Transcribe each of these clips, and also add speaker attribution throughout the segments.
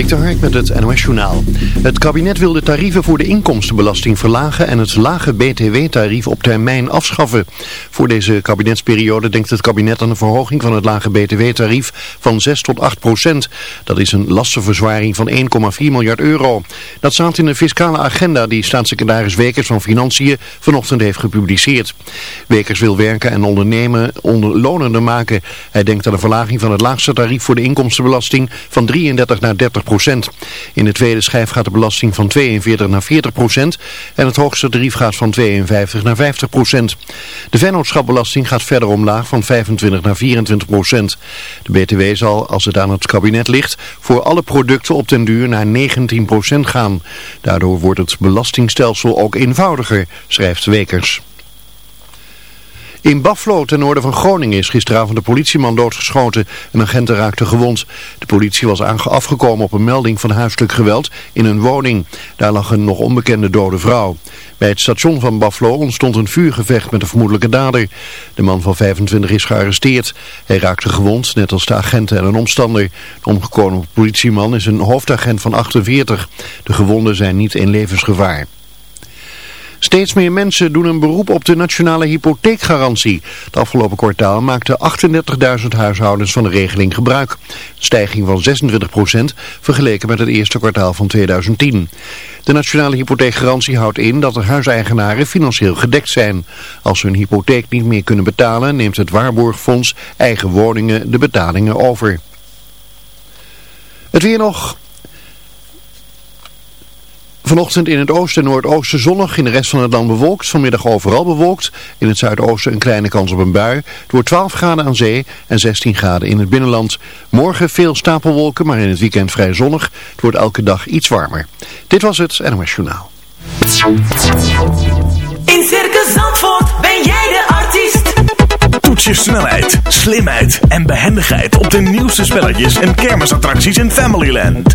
Speaker 1: Dik Hark met het NOS Journaal. Het kabinet wil de tarieven voor de inkomstenbelasting verlagen en het lage btw-tarief op termijn afschaffen. Voor deze kabinetsperiode denkt het kabinet aan een verhoging van het lage btw-tarief van 6 tot 8 procent. Dat is een lastenverzwaring van 1,4 miljard euro. Dat staat in de fiscale agenda die staatssecretaris Wekers van Financiën vanochtend heeft gepubliceerd. Wekers wil werken en ondernemen onderlonender maken. Hij denkt aan een verlaging van het laagste tarief voor de inkomstenbelasting van 33 naar 30 procent. In de tweede schijf gaat de belasting van 42 naar 40 procent en het hoogste tarief gaat van 52 naar 50 procent. De vennootschapbelasting gaat verder omlaag van 25 naar 24 procent. De BTW zal, als het aan het kabinet ligt, voor alle producten op den duur naar 19 procent gaan. Daardoor wordt het belastingstelsel ook eenvoudiger, schrijft Wekers. In Buffalo, ten noorden van Groningen, is gisteravond de politieman doodgeschoten. Een agent raakte gewond. De politie was afgekomen op een melding van huiselijk geweld in een woning. Daar lag een nog onbekende dode vrouw. Bij het station van Buffalo ontstond een vuurgevecht met de vermoedelijke dader. De man van 25 is gearresteerd. Hij raakte gewond, net als de agenten en een omstander. De omgekomen politieman is een hoofdagent van 48. De gewonden zijn niet in levensgevaar. Steeds meer mensen doen een beroep op de nationale hypotheekgarantie. Het afgelopen kwartaal maakten 38.000 huishoudens van de regeling gebruik. Stijging van 26% vergeleken met het eerste kwartaal van 2010. De nationale hypotheekgarantie houdt in dat de huiseigenaren financieel gedekt zijn. Als ze hun hypotheek niet meer kunnen betalen neemt het waarborgfonds eigen woningen de betalingen over. Het weer nog... Vanochtend in het oosten en noordoosten zonnig, in de rest van het land bewolkt. Vanmiddag overal bewolkt. In het zuidoosten een kleine kans op een bui. Het wordt 12 graden aan zee en 16 graden in het binnenland. Morgen veel stapelwolken, maar in het weekend vrij zonnig. Het wordt elke dag iets warmer. Dit was het NOS Journaal.
Speaker 2: In Circus Zandvoort ben jij de artiest.
Speaker 3: Toets je snelheid, slimheid en behendigheid op de nieuwste spelletjes en kermisattracties in Familyland.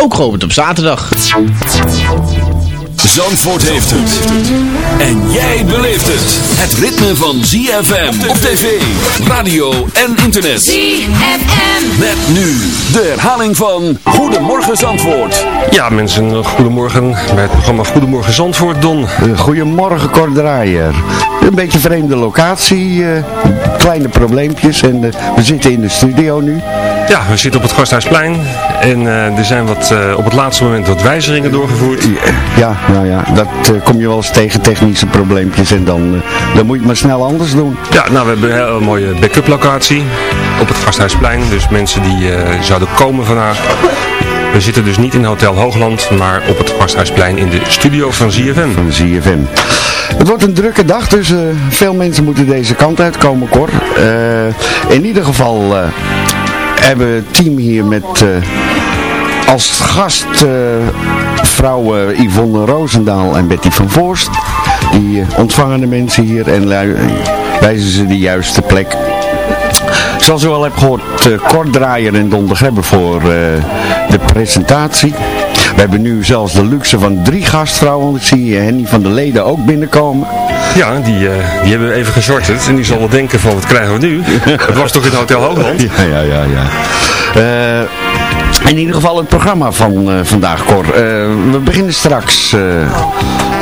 Speaker 4: ook geopend op zaterdag.
Speaker 5: Zandvoort heeft het. En jij beleeft het. Het ritme van ZFM op tv, radio en internet.
Speaker 2: ZFM.
Speaker 5: Met nu de herhaling van Goedemorgen Zandvoort.
Speaker 6: Ja mensen, goedemorgen bij het programma Goedemorgen Zandvoort, Don.
Speaker 7: Goedemorgen Cor Draaier. Een beetje vreemde locatie, uh, kleine probleempjes en uh, we zitten in de studio nu.
Speaker 6: Ja, we zitten op het Gasthuisplein en uh, er zijn wat, op het laatste moment wat wijzigingen doorgevoerd.
Speaker 7: Ja, nou ja, dat kom je wel eens tegen, technische probleempjes en dan, dan moet je het maar snel anders doen.
Speaker 6: Ja, nou we hebben een hele mooie backup locatie op het Gasthuisplein, dus mensen die zouden komen vandaag we zitten dus niet in Hotel Hoogland, maar op het Gasthuisplein in de studio van ZFM.
Speaker 7: Van ZFM. Het wordt een drukke dag, dus veel mensen moeten deze kant uitkomen, Cor. In ieder geval hebben team hier met als gast vrouwen Yvonne Roosendaal en Betty van Voorst. Die ontvangen de mensen hier en wijzen ze de juiste plek Zoals u al hebt gehoord, Kort Draaier en Don voor uh, de presentatie. We hebben nu zelfs de luxe van drie gastvrouwen. Want ik zie Henny van de Leden ook binnenkomen.
Speaker 6: Ja, die, eh, die hebben we even gesorterd. En die zal wel denken van, wat krijgen we nu? Het was toch in Hotel Hoogland?
Speaker 7: Ja, ja, ja, ja. Eh, in ieder geval het programma van eh, vandaag, Cor. Eh, we beginnen straks eh,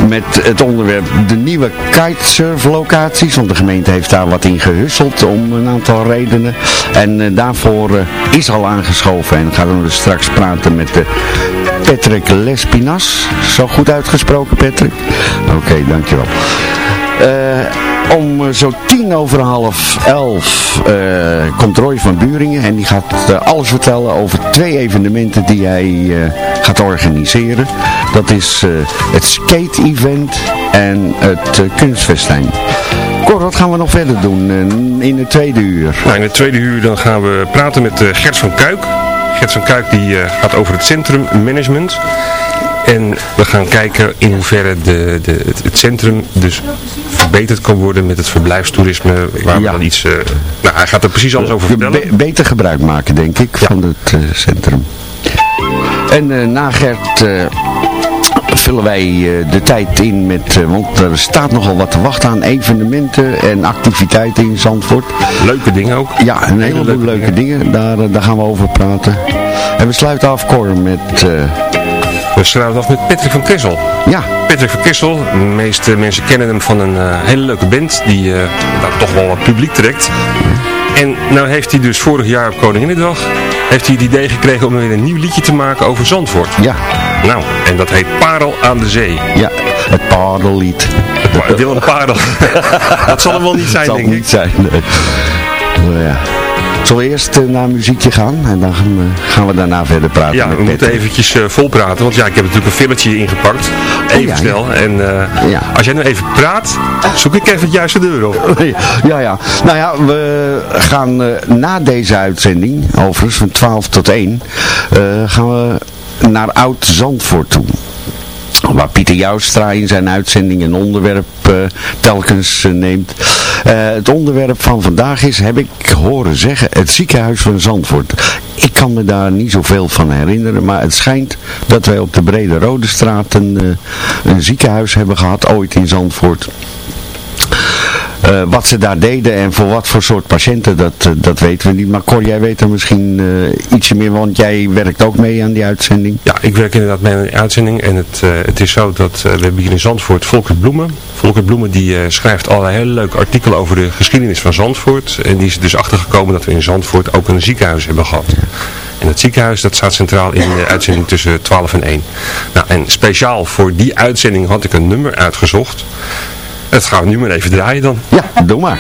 Speaker 7: met het onderwerp de nieuwe kitesurflocaties. Want de gemeente heeft daar wat in gehusseld om een aantal redenen. En eh, daarvoor eh, is al aangeschoven. En gaan we dus straks praten met de Patrick Lespinas. Zo goed uitgesproken, Patrick? Oké, dankjewel. Eh, om eh, zo tien over half elf eh, komt Roy van Buringen en die gaat eh, alles vertellen over twee evenementen die hij gaat organiseren. Dat is het skate-event en het kunstfestijn. Cor, wat gaan we nog verder doen in het tweede uur?
Speaker 6: Nou, in het tweede uur dan gaan we praten met Gert van Kuik. Gert van Kuik die gaat over het centrummanagement. En we gaan kijken in hoeverre de, de, het, het centrum dus verbeterd kan worden met het verblijfstoerisme. Waar
Speaker 7: Ja.
Speaker 6: we dan iets... eh, nou, hij gaat er precies alles over vertellen.
Speaker 7: Be- beter gebruik maken, denk ik, van het eh, centrum. En eh, na Gert vullen wij de tijd in met, want er staat nogal wat te wachten aan evenementen en activiteiten in Zandvoort.
Speaker 6: Leuke dingen ook.
Speaker 7: Ja, een heleboel
Speaker 6: leuke
Speaker 7: leuke, dingen, Daar, daar gaan we over praten. En we sluiten af, Cor, met,
Speaker 6: We sluiten af met Patrick van Kessel.
Speaker 7: ja,
Speaker 6: Patrick van Kessel, de meeste mensen kennen hem van een eh, hele leuke band die eh nou, toch wel wat publiek trekt. En nou heeft hij dus vorig jaar op Koninginnedag heeft hij het idee gekregen om weer een nieuw liedje te maken over Zandvoort.
Speaker 7: ja,
Speaker 6: Nou, en dat heet Parel aan de Zee.
Speaker 7: ja, het paardenlied.
Speaker 6: Maar Willem Parel. dat zal hem wel niet zijn,
Speaker 7: zal
Speaker 6: denk ik.
Speaker 7: niet zijn, nee. Nou ja. Zullen we eerst eh, naar een muziekje gaan en dan gaan we, daarna verder praten
Speaker 6: Ja,
Speaker 7: met
Speaker 6: we moeten eventjes eh, vol praten, want ja, ik heb natuurlijk een filletje ingepakt. Even
Speaker 7: Oh, ja,
Speaker 6: snel. En eh,
Speaker 7: Ja.
Speaker 6: als jij nu even praat, zoek ik even het juiste deur op.
Speaker 7: Ja, ja. Nou ja, we gaan eh, na deze uitzending, overigens van 12 tot 1, eh, gaan we naar Oud-Zandvoort toe. Waar Pieter Joustra in zijn uitzending een onderwerp eh, telkens eh, neemt. Eh, het onderwerp van vandaag is, heb ik horen zeggen, het ziekenhuis van Zandvoort. Ik kan me daar niet zoveel van herinneren, maar het schijnt dat wij op de Brede Rode Straat een, een ziekenhuis hebben gehad, ooit in Zandvoort. Eh, wat ze daar deden en voor wat voor soort patiënten, dat, eh, dat weten we niet. Maar Cor, jij weet er misschien eh, ietsje meer, want jij werkt ook mee aan die uitzending.
Speaker 6: Ja, ik werk inderdaad mee aan de uitzending en het, het is zo dat we hebben hier in Zandvoort Volker Bloemen. Volker Bloemen die schrijft allerlei hele leuke artikelen over de geschiedenis van Zandvoort. En die is dus achtergekomen dat we in Zandvoort ook een ziekenhuis hebben gehad. En het ziekenhuis dat staat centraal in de uitzending tussen 12 en 1. Nou, en speciaal voor die uitzending had ik een nummer uitgezocht. Dat gaan we nu maar even draaien dan.
Speaker 7: Ja, doe maar.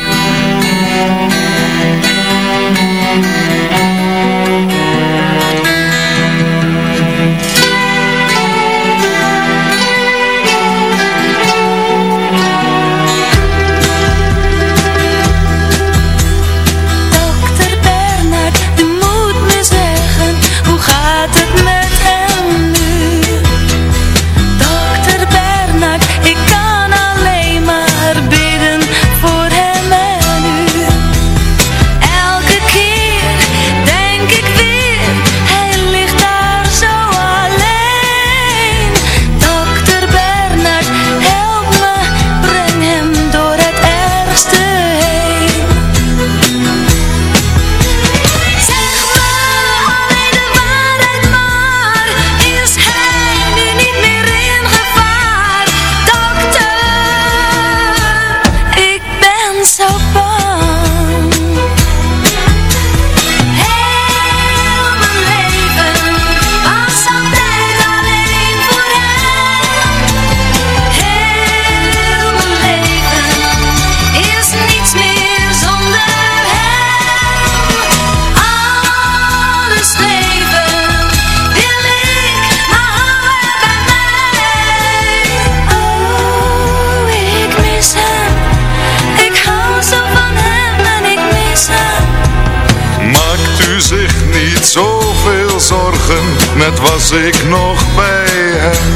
Speaker 8: net was ik nog bij hem.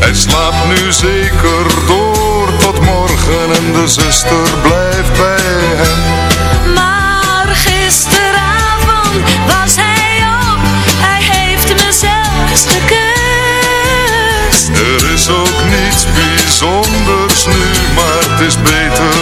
Speaker 8: Hij slaapt nu zeker door tot morgen en de zuster blijft bij hem.
Speaker 9: Maar gisteravond was hij op, hij heeft me zelfs gekust. Er is ook niets bijzonders nu, maar het is beter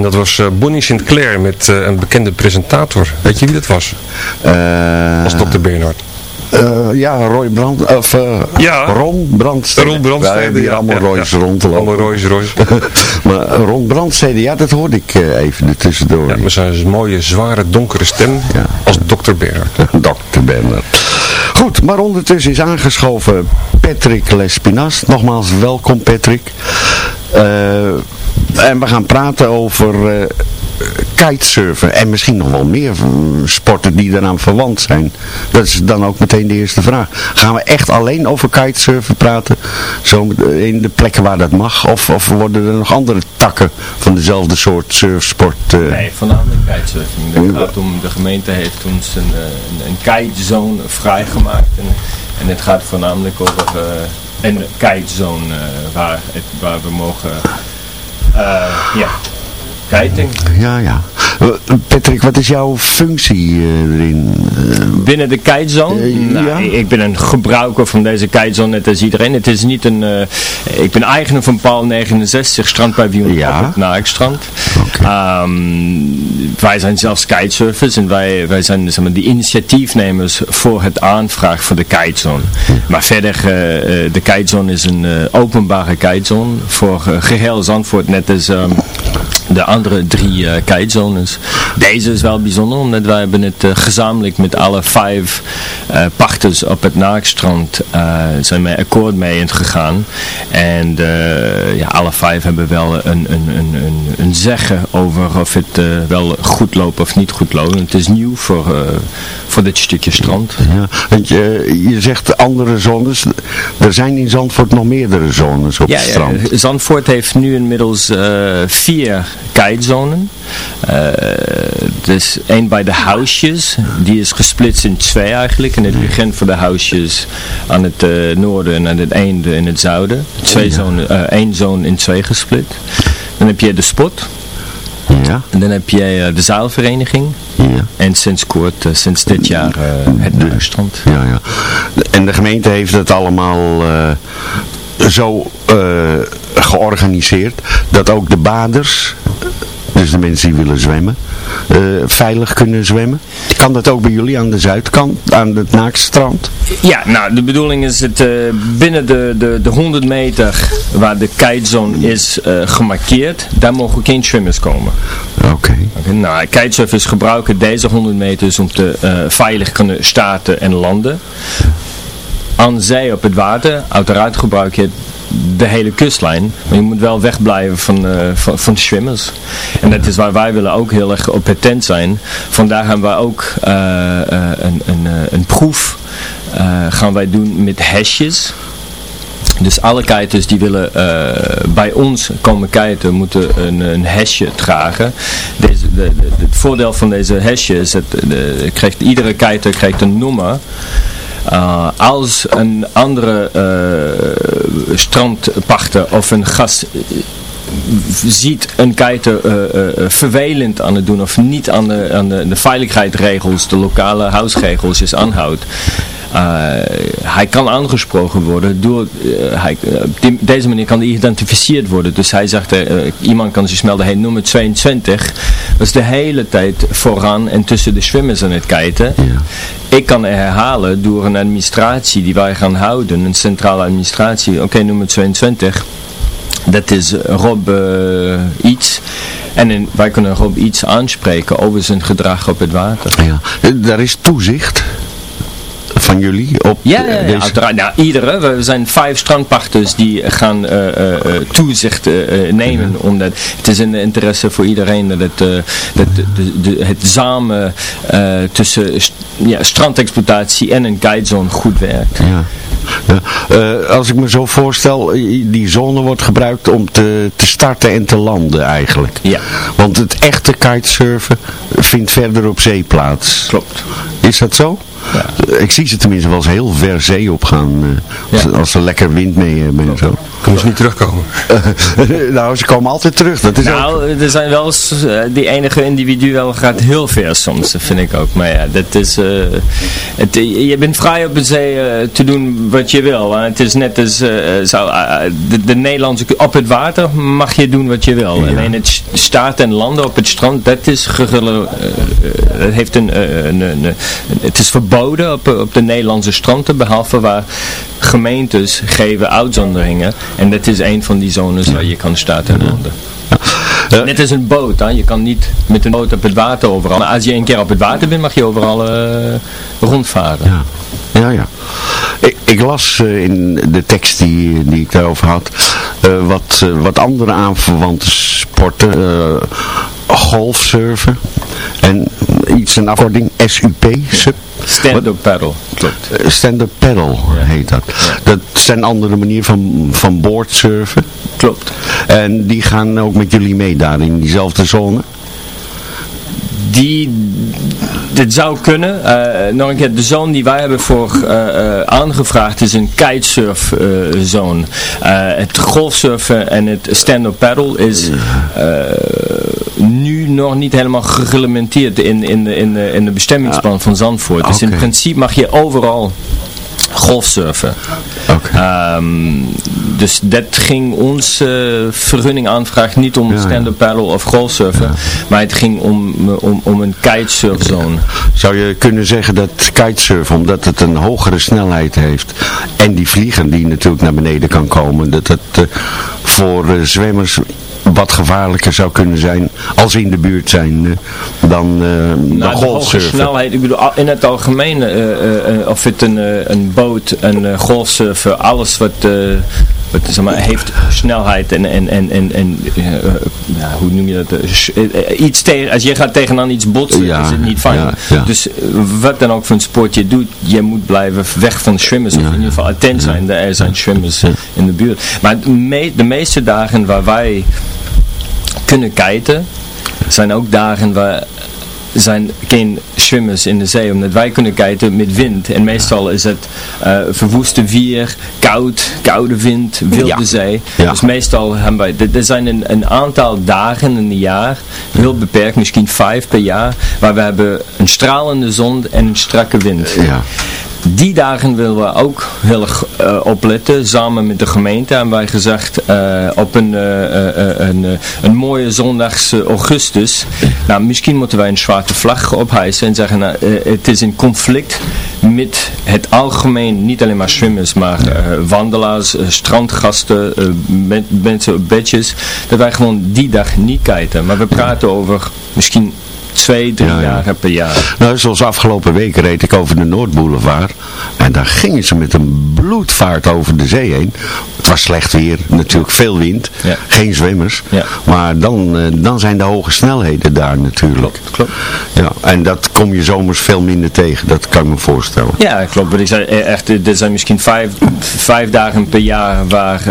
Speaker 9: En
Speaker 6: dat was eh, Bonnie Sinclair met eh, een bekende presentator. Weet je wie dat was?
Speaker 7: Eh,
Speaker 6: Als dokter Bernhard.
Speaker 7: ja, Roy Brand, of eh
Speaker 6: Ja.
Speaker 7: Ron Brandstede.
Speaker 6: Ron Brandstede,
Speaker 7: Wij hebben hier
Speaker 6: ja,
Speaker 7: allemaal
Speaker 6: ja,
Speaker 7: Roy's rondlopen.
Speaker 6: Allemaal Roy's, Roy's.
Speaker 7: maar Ron Brandstede, ja, dat hoorde ik eh, even er tussendoor.
Speaker 6: Ja, met zijn mooie, zware, donkere stem
Speaker 7: Ja.
Speaker 6: als dokter Bernhard.
Speaker 7: Dokter Bernard. Goed, maar ondertussen is aangeschoven Patrick Lespinas. Nogmaals, welkom Patrick. Eh, en we gaan praten over eh, kitesurfen en misschien nog wel meer sporten die eraan verwant zijn. Dat is dan ook meteen de eerste vraag. Gaan we echt alleen over kitesurfen praten? Zo met- in de plekken waar dat mag? Of, of worden er nog andere takken van dezelfde soort surfsport? eh,
Speaker 10: Nee, voornamelijk kitesurfing. Gaat om, de gemeente heeft ons een, eh, een, een kitezone vrijgemaakt. En, en het gaat voornamelijk over eh, een kitezone eh, waar, het, waar we mogen, eh, ja,
Speaker 7: Ja, ja. Eh, Patrick, wat is jouw functie eh, erin? Eh,
Speaker 10: Binnen de kitezone? Nou,
Speaker 7: ja.
Speaker 10: Ik ben een gebruiker van deze kitezone net als iedereen. Het is niet een, ik ben eigenaar van Paal 69 strandpaviljoen
Speaker 7: Ja.
Speaker 10: op het Naakstrand.
Speaker 7: Oké.
Speaker 10: Ehm, wij zijn zelfs kitesurfers en wij, wij zijn zeg maar, de initiatiefnemers voor het aanvraag voor de kitezone. Maar verder, eh, de kitezone is een openbare kitezone voor eh, geheel Zandvoort, net als ehm, de andere drie kitezones. Deze is wel bijzonder, omdat wij hebben het eh, gezamenlijk met alle vijf eh pachters op het Naakstrand zijn wij akkoord mee gegaan. En ja, alle vijf hebben wel een, een, een, een, een zeggen over of het wel goed loopt of niet goed loopt. Het is nieuw voor, voor dit stukje strand.
Speaker 7: ja, want je, je zegt andere zones. Er zijn in Zandvoort nog meerdere zones op
Speaker 10: Ja,
Speaker 7: het
Speaker 10: ja,
Speaker 7: strand.
Speaker 10: Zandvoort heeft nu inmiddels vier kitezonen. Eh dus één bij de Housjes, die is gesplitst in twee eigenlijk. En het begint voor de Housjes aan het eh, noorden en aan het einde in het zuiden. Twee zonen, eh, één zone in twee gesplit. Dan heb je de Spot.
Speaker 7: Ja,
Speaker 10: En dan heb je de zaalvereniging.
Speaker 7: ja,
Speaker 10: En sinds kort, sinds dit jaar, het Naakstrand.
Speaker 7: ja, ja. En de gemeente heeft het allemaal zo georganiseerd dat ook de baders, dus de mensen die willen zwemmen, eh, veilig kunnen zwemmen. Kan dat ook bij jullie aan de zuidkant, aan het Naakstrand?
Speaker 10: Ja, nou de bedoeling is het eh, binnen de, de, de 100 meter waar de kitezone is eh, gemarkeerd, daar mogen geen swimmers komen.
Speaker 7: Oké.
Speaker 10: Nou, kitesurfers gebruiken deze 100 meters om te veilig kunnen starten en landen. Aan zee op het water, uiteraard gebruik je de hele kustlijn, maar je moet wel wegblijven van, eh, van, van de swimmers. En dat is waar wij willen ook heel erg op patent zijn. Vandaar gaan wij ook eh, eh, een, een, een proef gaan wij doen met hesjes. Dus alle kiters die willen bij ons komen kiten moeten een, een hesje dragen. Deze, de, het voordeel van deze hesje is dat de, krijgt, iedere kiter krijgt een nummer. Uh, als een andere uh, strandpachter of een gast ziet een uh, vervelend aan het doen of niet aan de, aan de, veiligheidsregels, de lokale huisregels is aanhoudt. Uh, hij kan aangesproken worden door, hij, deze manier kan hij geïdentificeerd worden. Dus hij zegt, iemand kan zich melden, hey nummer 22 was de hele tijd vooraan en tussen de zwemmers aan het kijken. Ja. Ik kan herhalen door een administratie die wij gaan houden, een centrale administratie, oké okay, nummer 22 dat is Rob uh, iets. En in, wij kunnen Rob iets aanspreken over zijn gedrag op het water.
Speaker 7: Ja, daar is toezicht van jullie op
Speaker 10: ja, ja, ja uiteraard. Nou, iedere. We zijn vijf strandpachters die gaan uh, uh, toezicht uh, nemen. Omdat het is een interesse voor iedereen dat het, dat de, de, het samen tussen ja, strandexploitatie en een guidezone goed werkt.
Speaker 7: Ja. Uh, als ik me zo voorstel, die zone wordt gebruikt om te, te starten en te landen eigenlijk.
Speaker 10: Ja.
Speaker 7: Want het echte kitesurfen vindt verder op zee plaats.
Speaker 10: Klopt.
Speaker 7: Is dat zo? Ja. Ik zie ze tenminste wel eens heel ver zee opgaan. Uh, als, ja. als ze lekker wind mee hebben en zo.
Speaker 6: Kunnen ze niet terugkomen?
Speaker 7: nou, ze komen altijd terug. Dat is
Speaker 10: nou,
Speaker 7: ook...
Speaker 10: er zijn wel eens, uh, die enige individu wel gaat heel ver soms, vind ik ook. Maar ja, dat is, uh, het, je bent vrij op de zee te doen wat je wil. Want het is net als, zo, de, de, Nederlandse, op het water mag je doen wat je wil. Ja. Alleen het starten en landen op het strand, dat is gegullen, het heeft een, een, een, een, het is verboden op, op de Nederlandse stranden, behalve waar gemeentes geven uitzonderingen. En dat is een van die zones waar je kan starten en landen. Ja. Net als een boot, hè? je kan niet met een boot op het water overal. Maar als je een keer op het water bent, mag je overal uh, rondvaren.
Speaker 7: Ja, ja. ja. Ik, ik las uh, in de tekst die, die ik daarover had, uh, wat, wat andere aanverwante sporten. golfsurfen en iets een afkorting SUP, SUP.
Speaker 10: Stand-up paddle, klopt.
Speaker 7: Stand-up paddle heet dat. Dat zijn andere manieren van, van boardsurfen.
Speaker 10: Klopt.
Speaker 7: En die gaan ook met jullie mee daar in diezelfde zone?
Speaker 10: Die, dit zou kunnen. Uh, nog een keer, de zone die wij hebben voor uh, uh, aangevraagd is een kitesurf zone. het golfsurfen en het stand-up paddle is nu nog niet helemaal gereglementeerd in, in, de, in, de, in de bestemmingsplan van Zandvoort. Dus okay. in principe mag je overal golfsurfen.
Speaker 7: Okay.
Speaker 10: Um, dus dat ging onze vergunning aanvraag niet om ja, stand-up paddle of golfsurfen, ja. maar het ging om, om, om een kitesurfzone.
Speaker 7: Zou je kunnen zeggen dat kitesurfen, omdat het een hogere snelheid heeft en die vliegen die natuurlijk naar beneden kan komen, dat het uh, voor uh, zwemmers wat gevaarlijker zou kunnen zijn als ze in de buurt zijn uh, dan, uh,
Speaker 10: nou,
Speaker 7: dan golfsurfen.
Speaker 10: snelheid, ik bedoel in het algemeen, uh, of het een, een boot, een golfsurfer, alles wat, wat zeg maar, heeft snelheid en, en, en, en, en ja, hoe noem je dat, iets tegen, als je gaat tegenaan iets botsen, ja, is het niet fijn.
Speaker 7: Ja.
Speaker 10: Dus wat dan ook voor een sport je doet, je moet blijven weg van swimmers, of in ieder geval attent zijn, er zijn swimmers in de buurt. Maar de, me de meeste dagen waar wij kunnen kiten, zijn ook dagen waar zijn geen swimmers in de zee, omdat wij kunnen kiten met wind. En meestal is het uh, verwoeste vier, koud, koude wind, wilde ja. zee.
Speaker 7: Ja.
Speaker 10: Dus meestal hebben wij, er zijn een, een, aantal dagen in een jaar, heel beperkt, misschien vijf per jaar, waar we hebben een stralende zon en een strakke wind.
Speaker 7: Ja.
Speaker 10: Die dagen willen we ook heel erg uh, opletten, samen met de gemeente. En wij gezegd, uh, op een, uh, een, een mooie zondags augustus, nou misschien moeten wij een zwarte vlag ophijsen en zeggen, nou, het is in conflict met het algemeen, niet alleen maar swimmers, maar wandelaars, strandgasten, mensen op bedjes, dat wij gewoon die dag niet kijken. Maar we praten over misschien twee, drie ja, jaar per jaar.
Speaker 7: Nou, zoals afgelopen week reed ik over de Noordboulevard. En daar gingen ze met een bloedvaart over de zee heen. Het was slecht weer, natuurlijk veel wind. Geen zwemmers. Maar dan, dan zijn de hoge snelheden daar natuurlijk.
Speaker 10: Klopt, klopt.
Speaker 7: Ja, en dat kom je zomers veel minder tegen. Dat kan ik me voorstellen.
Speaker 10: Ja, klopt. Ik zei echt, er zijn misschien vijf, vijf dagen per jaar waar uh,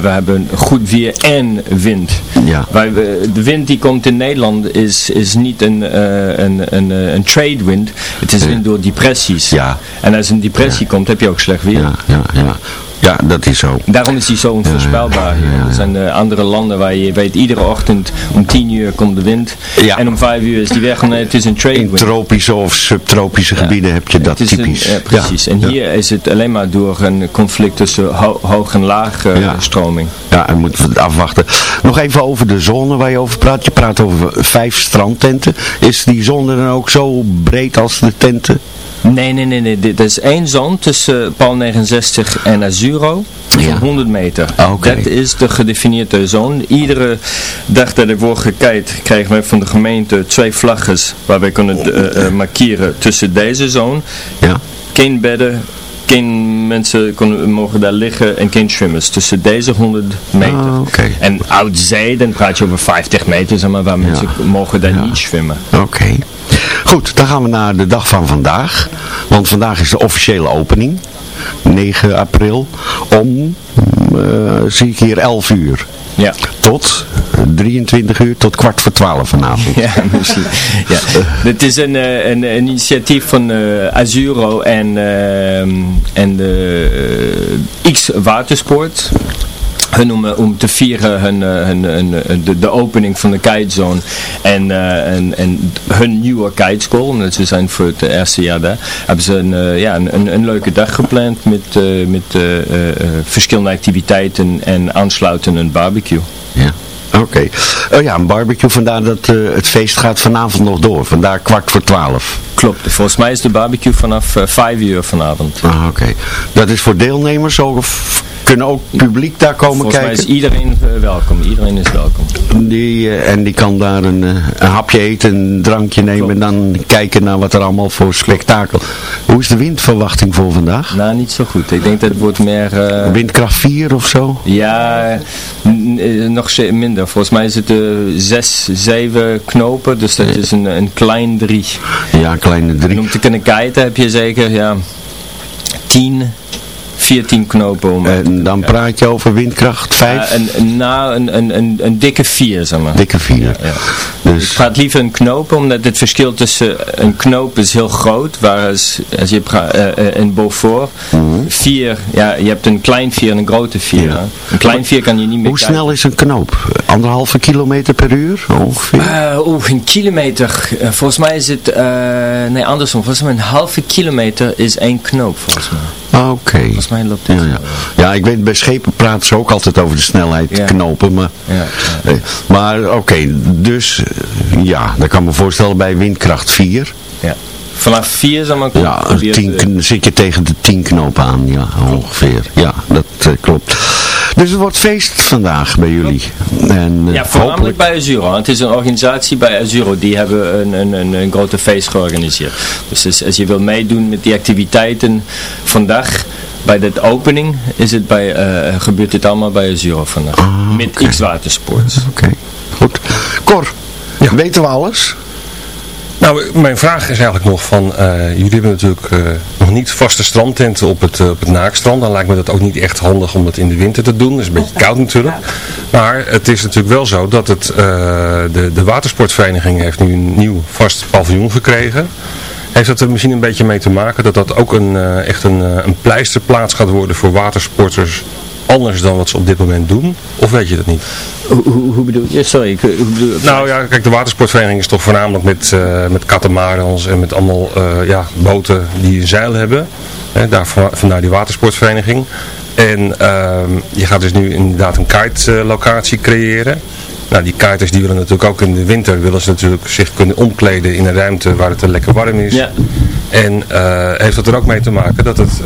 Speaker 10: we hebben goed weer en wind.
Speaker 7: Ja.
Speaker 10: Wij, de wind die komt in Nederland is, is niet een een, eh, een, een, eh, een trade wind. Het is wind door depressies.
Speaker 7: Ja.
Speaker 10: En als een depressie komt, heb je ook slecht weer.
Speaker 7: Ja, ja, ja. Ja, dat is zo.
Speaker 10: Daarom is die zo onvoorspelbaar hier. Er zijn eh, andere landen waar je weet, iedere ochtend om 10 uur komt de wind.
Speaker 7: Ja.
Speaker 10: En om 5 uur is die weg. Het is een trade
Speaker 7: In
Speaker 10: wind.
Speaker 7: tropische of subtropische gebieden heb je dat
Speaker 10: een-
Speaker 7: typisch.
Speaker 10: ja, precies.
Speaker 7: Ja,
Speaker 10: En
Speaker 7: ja.
Speaker 10: hier is het alleen maar door een conflict tussen ho- hoog en laag eh,
Speaker 7: Ja.
Speaker 10: stroming.
Speaker 7: Ja, en moeten we het afwachten. Nog even over de zone waar je over praat. Je praat over vijf strandtenten. Is die zone dan ook zo breed als de tenten?
Speaker 10: Nee, nee, nee, nee. Dit is één zone tussen Paul 69 en Azuro. Van
Speaker 7: Ja.
Speaker 10: 100 meter.
Speaker 7: Oké.
Speaker 10: Dat is de gedefinieerde zone. Iedere dag dat ik word gekijkt, krijgen wij van de gemeente twee vlaggen waar wij kunnen eh, eh, markeren tussen deze zone.
Speaker 7: Ja.
Speaker 10: Geen bedden, geen mensen kunnen, mogen daar liggen en geen swimmers. Tussen deze 100 meter.
Speaker 7: Ah.
Speaker 10: En oud zee, dan praat je over 50 meter, zeg maar, waar mensen mogen daar niet zwemmen.
Speaker 7: Oké. Goed, dan gaan we naar de dag van vandaag. Want vandaag is de officiële opening. 9 april. Om, eh, zie ik hier, 11 uur.
Speaker 10: Ja.
Speaker 7: Tot 23 uur, tot kwart voor 12 vanavond.
Speaker 10: Ja, misschien. Ja. Het is een, eh, een, een initiatief van eh, Azuro en, ehm, en de eh, X Watersport. Hun om, eh, om te vieren hun, eh, hun, hun, eh, de, de opening van de kitezone en, eh, en, en hun nieuwe kiteschool, omdat ze zijn voor het eerste jaar daar, hebben ze een, eh, ja, een, een, een leuke dag gepland met, eh, met eh, eh, eh, verschillende activiteiten en aansluiten een barbecue.
Speaker 7: Ja. Oké. Oh ja, een barbecue. Vandaar dat eh, het feest gaat vanavond nog door. Vandaar kwart voor 12.
Speaker 10: Klopt, volgens mij is de barbecue vanaf eh, vijf uur vanavond.
Speaker 7: Ah, oké. Dat is voor deelnemers ook, of kunnen ook publiek daar komen
Speaker 10: Volgens mij
Speaker 7: kijken?
Speaker 10: is iedereen eh, welkom. Iedereen is welkom.
Speaker 7: Die, eh, en die kan daar een, eh, een hapje eten, een drankje nemen en dan kijken naar wat er allemaal voor spektakel. Hoe is de windverwachting voor vandaag?
Speaker 10: Nou, niet zo goed. Ik denk dat het wordt meer... eh,
Speaker 7: Windkracht 4 of zo?
Speaker 10: ja, nog minder. Volgens mij is het eh, zes, zeven knopen. Dus dat is een, een klein drie.
Speaker 7: Ja, een kleine
Speaker 10: En
Speaker 7: drie.
Speaker 10: om te kunnen kiten heb je zeker, ja, tien, veertien knopen om.
Speaker 7: En dan praat je over windkracht 5?
Speaker 10: Ja, een, een, nou, een, een, een, een dikke vier, zeg maar.
Speaker 7: Dikke 4.
Speaker 10: Ja. Ik
Speaker 7: Dus,
Speaker 10: praat liever een knoop, omdat het verschil tussen een knoop is heel groot, waar als, als je praat, eh, in Beaufort, vier, ja, je hebt een klein vier en een grote vier.
Speaker 7: Ja.
Speaker 10: hè. Een klein vier kan je niet meer
Speaker 7: hoe snel is een knoop? Anderhalve kilometer per uur ongeveer?
Speaker 10: Eh, Oeh, een kilometer. volgens mij is het, nee andersom, volgens mij een halve kilometer is één knoop volgens mij.
Speaker 7: Ah, Oké.
Speaker 10: Volgens mij loopt.
Speaker 7: Ja, ja. ja, ik weet, bij schepen praten ze ook altijd over de snelheid
Speaker 10: Ja.
Speaker 7: knopen. Maar,
Speaker 10: Ja,
Speaker 7: eh, maar oké, dus eh, ja, dat kan ik me voorstellen bij windkracht 4.
Speaker 10: ja. Vanaf vier, zeg maar,
Speaker 7: Ja, tien,
Speaker 10: te-
Speaker 7: zit je tegen de 10 knopen aan, ja, ongeveer. Ja, dat eh, klopt. Dus het wordt feest vandaag bij jullie. En, eh,
Speaker 10: Ja, voornamelijk
Speaker 7: hopelijk...
Speaker 10: bij Azuro. Het is een organisatie bij Azuro. Die hebben een, een, een, een grote feest georganiseerd. Dus als, als je wil meedoen met die activiteiten vandaag, bij de opening, is het bij, eh, gebeurt dit allemaal bij Azuro vandaag.
Speaker 7: Ah,
Speaker 10: met
Speaker 7: oké.
Speaker 10: X-Watersports.
Speaker 7: Oké, goed. Cor,
Speaker 6: Ja.
Speaker 7: weten we alles?
Speaker 6: Nou, mijn vraag is eigenlijk nog van, eh, jullie hebben natuurlijk eh, nog niet vaste strandtenten op het, eh, op het naakstrand. Dan lijkt me dat ook niet echt handig om dat in de winter te doen. Dat is een beetje koud natuurlijk. Maar het is natuurlijk wel zo dat het, de, de watersportvereniging heeft nu een nieuw vast paviljoen gekregen. Heeft dat er misschien een beetje mee te maken dat dat ook een, echt een, een pleisterplaats gaat worden voor watersporters anders dan wat ze op dit moment doen? Of weet je dat niet?
Speaker 10: Hoe, hoe, bedoel je? Sorry, ik, hoe bedoel je?
Speaker 6: Nou ja, kijk, de watersportvereniging is toch voornamelijk met, eh met katamarans en met allemaal eh, ja, boten die een zeil hebben. Hè, daar, vandaar die watersportvereniging. En ehm, je gaat dus nu inderdaad een kite-locatie creëren. Nou, die kiters die willen natuurlijk ook in de winter willen ze natuurlijk zich kunnen omkleden in een ruimte waar het er lekker warm is.
Speaker 10: Ja.
Speaker 6: En eh, heeft dat er ook mee te maken dat het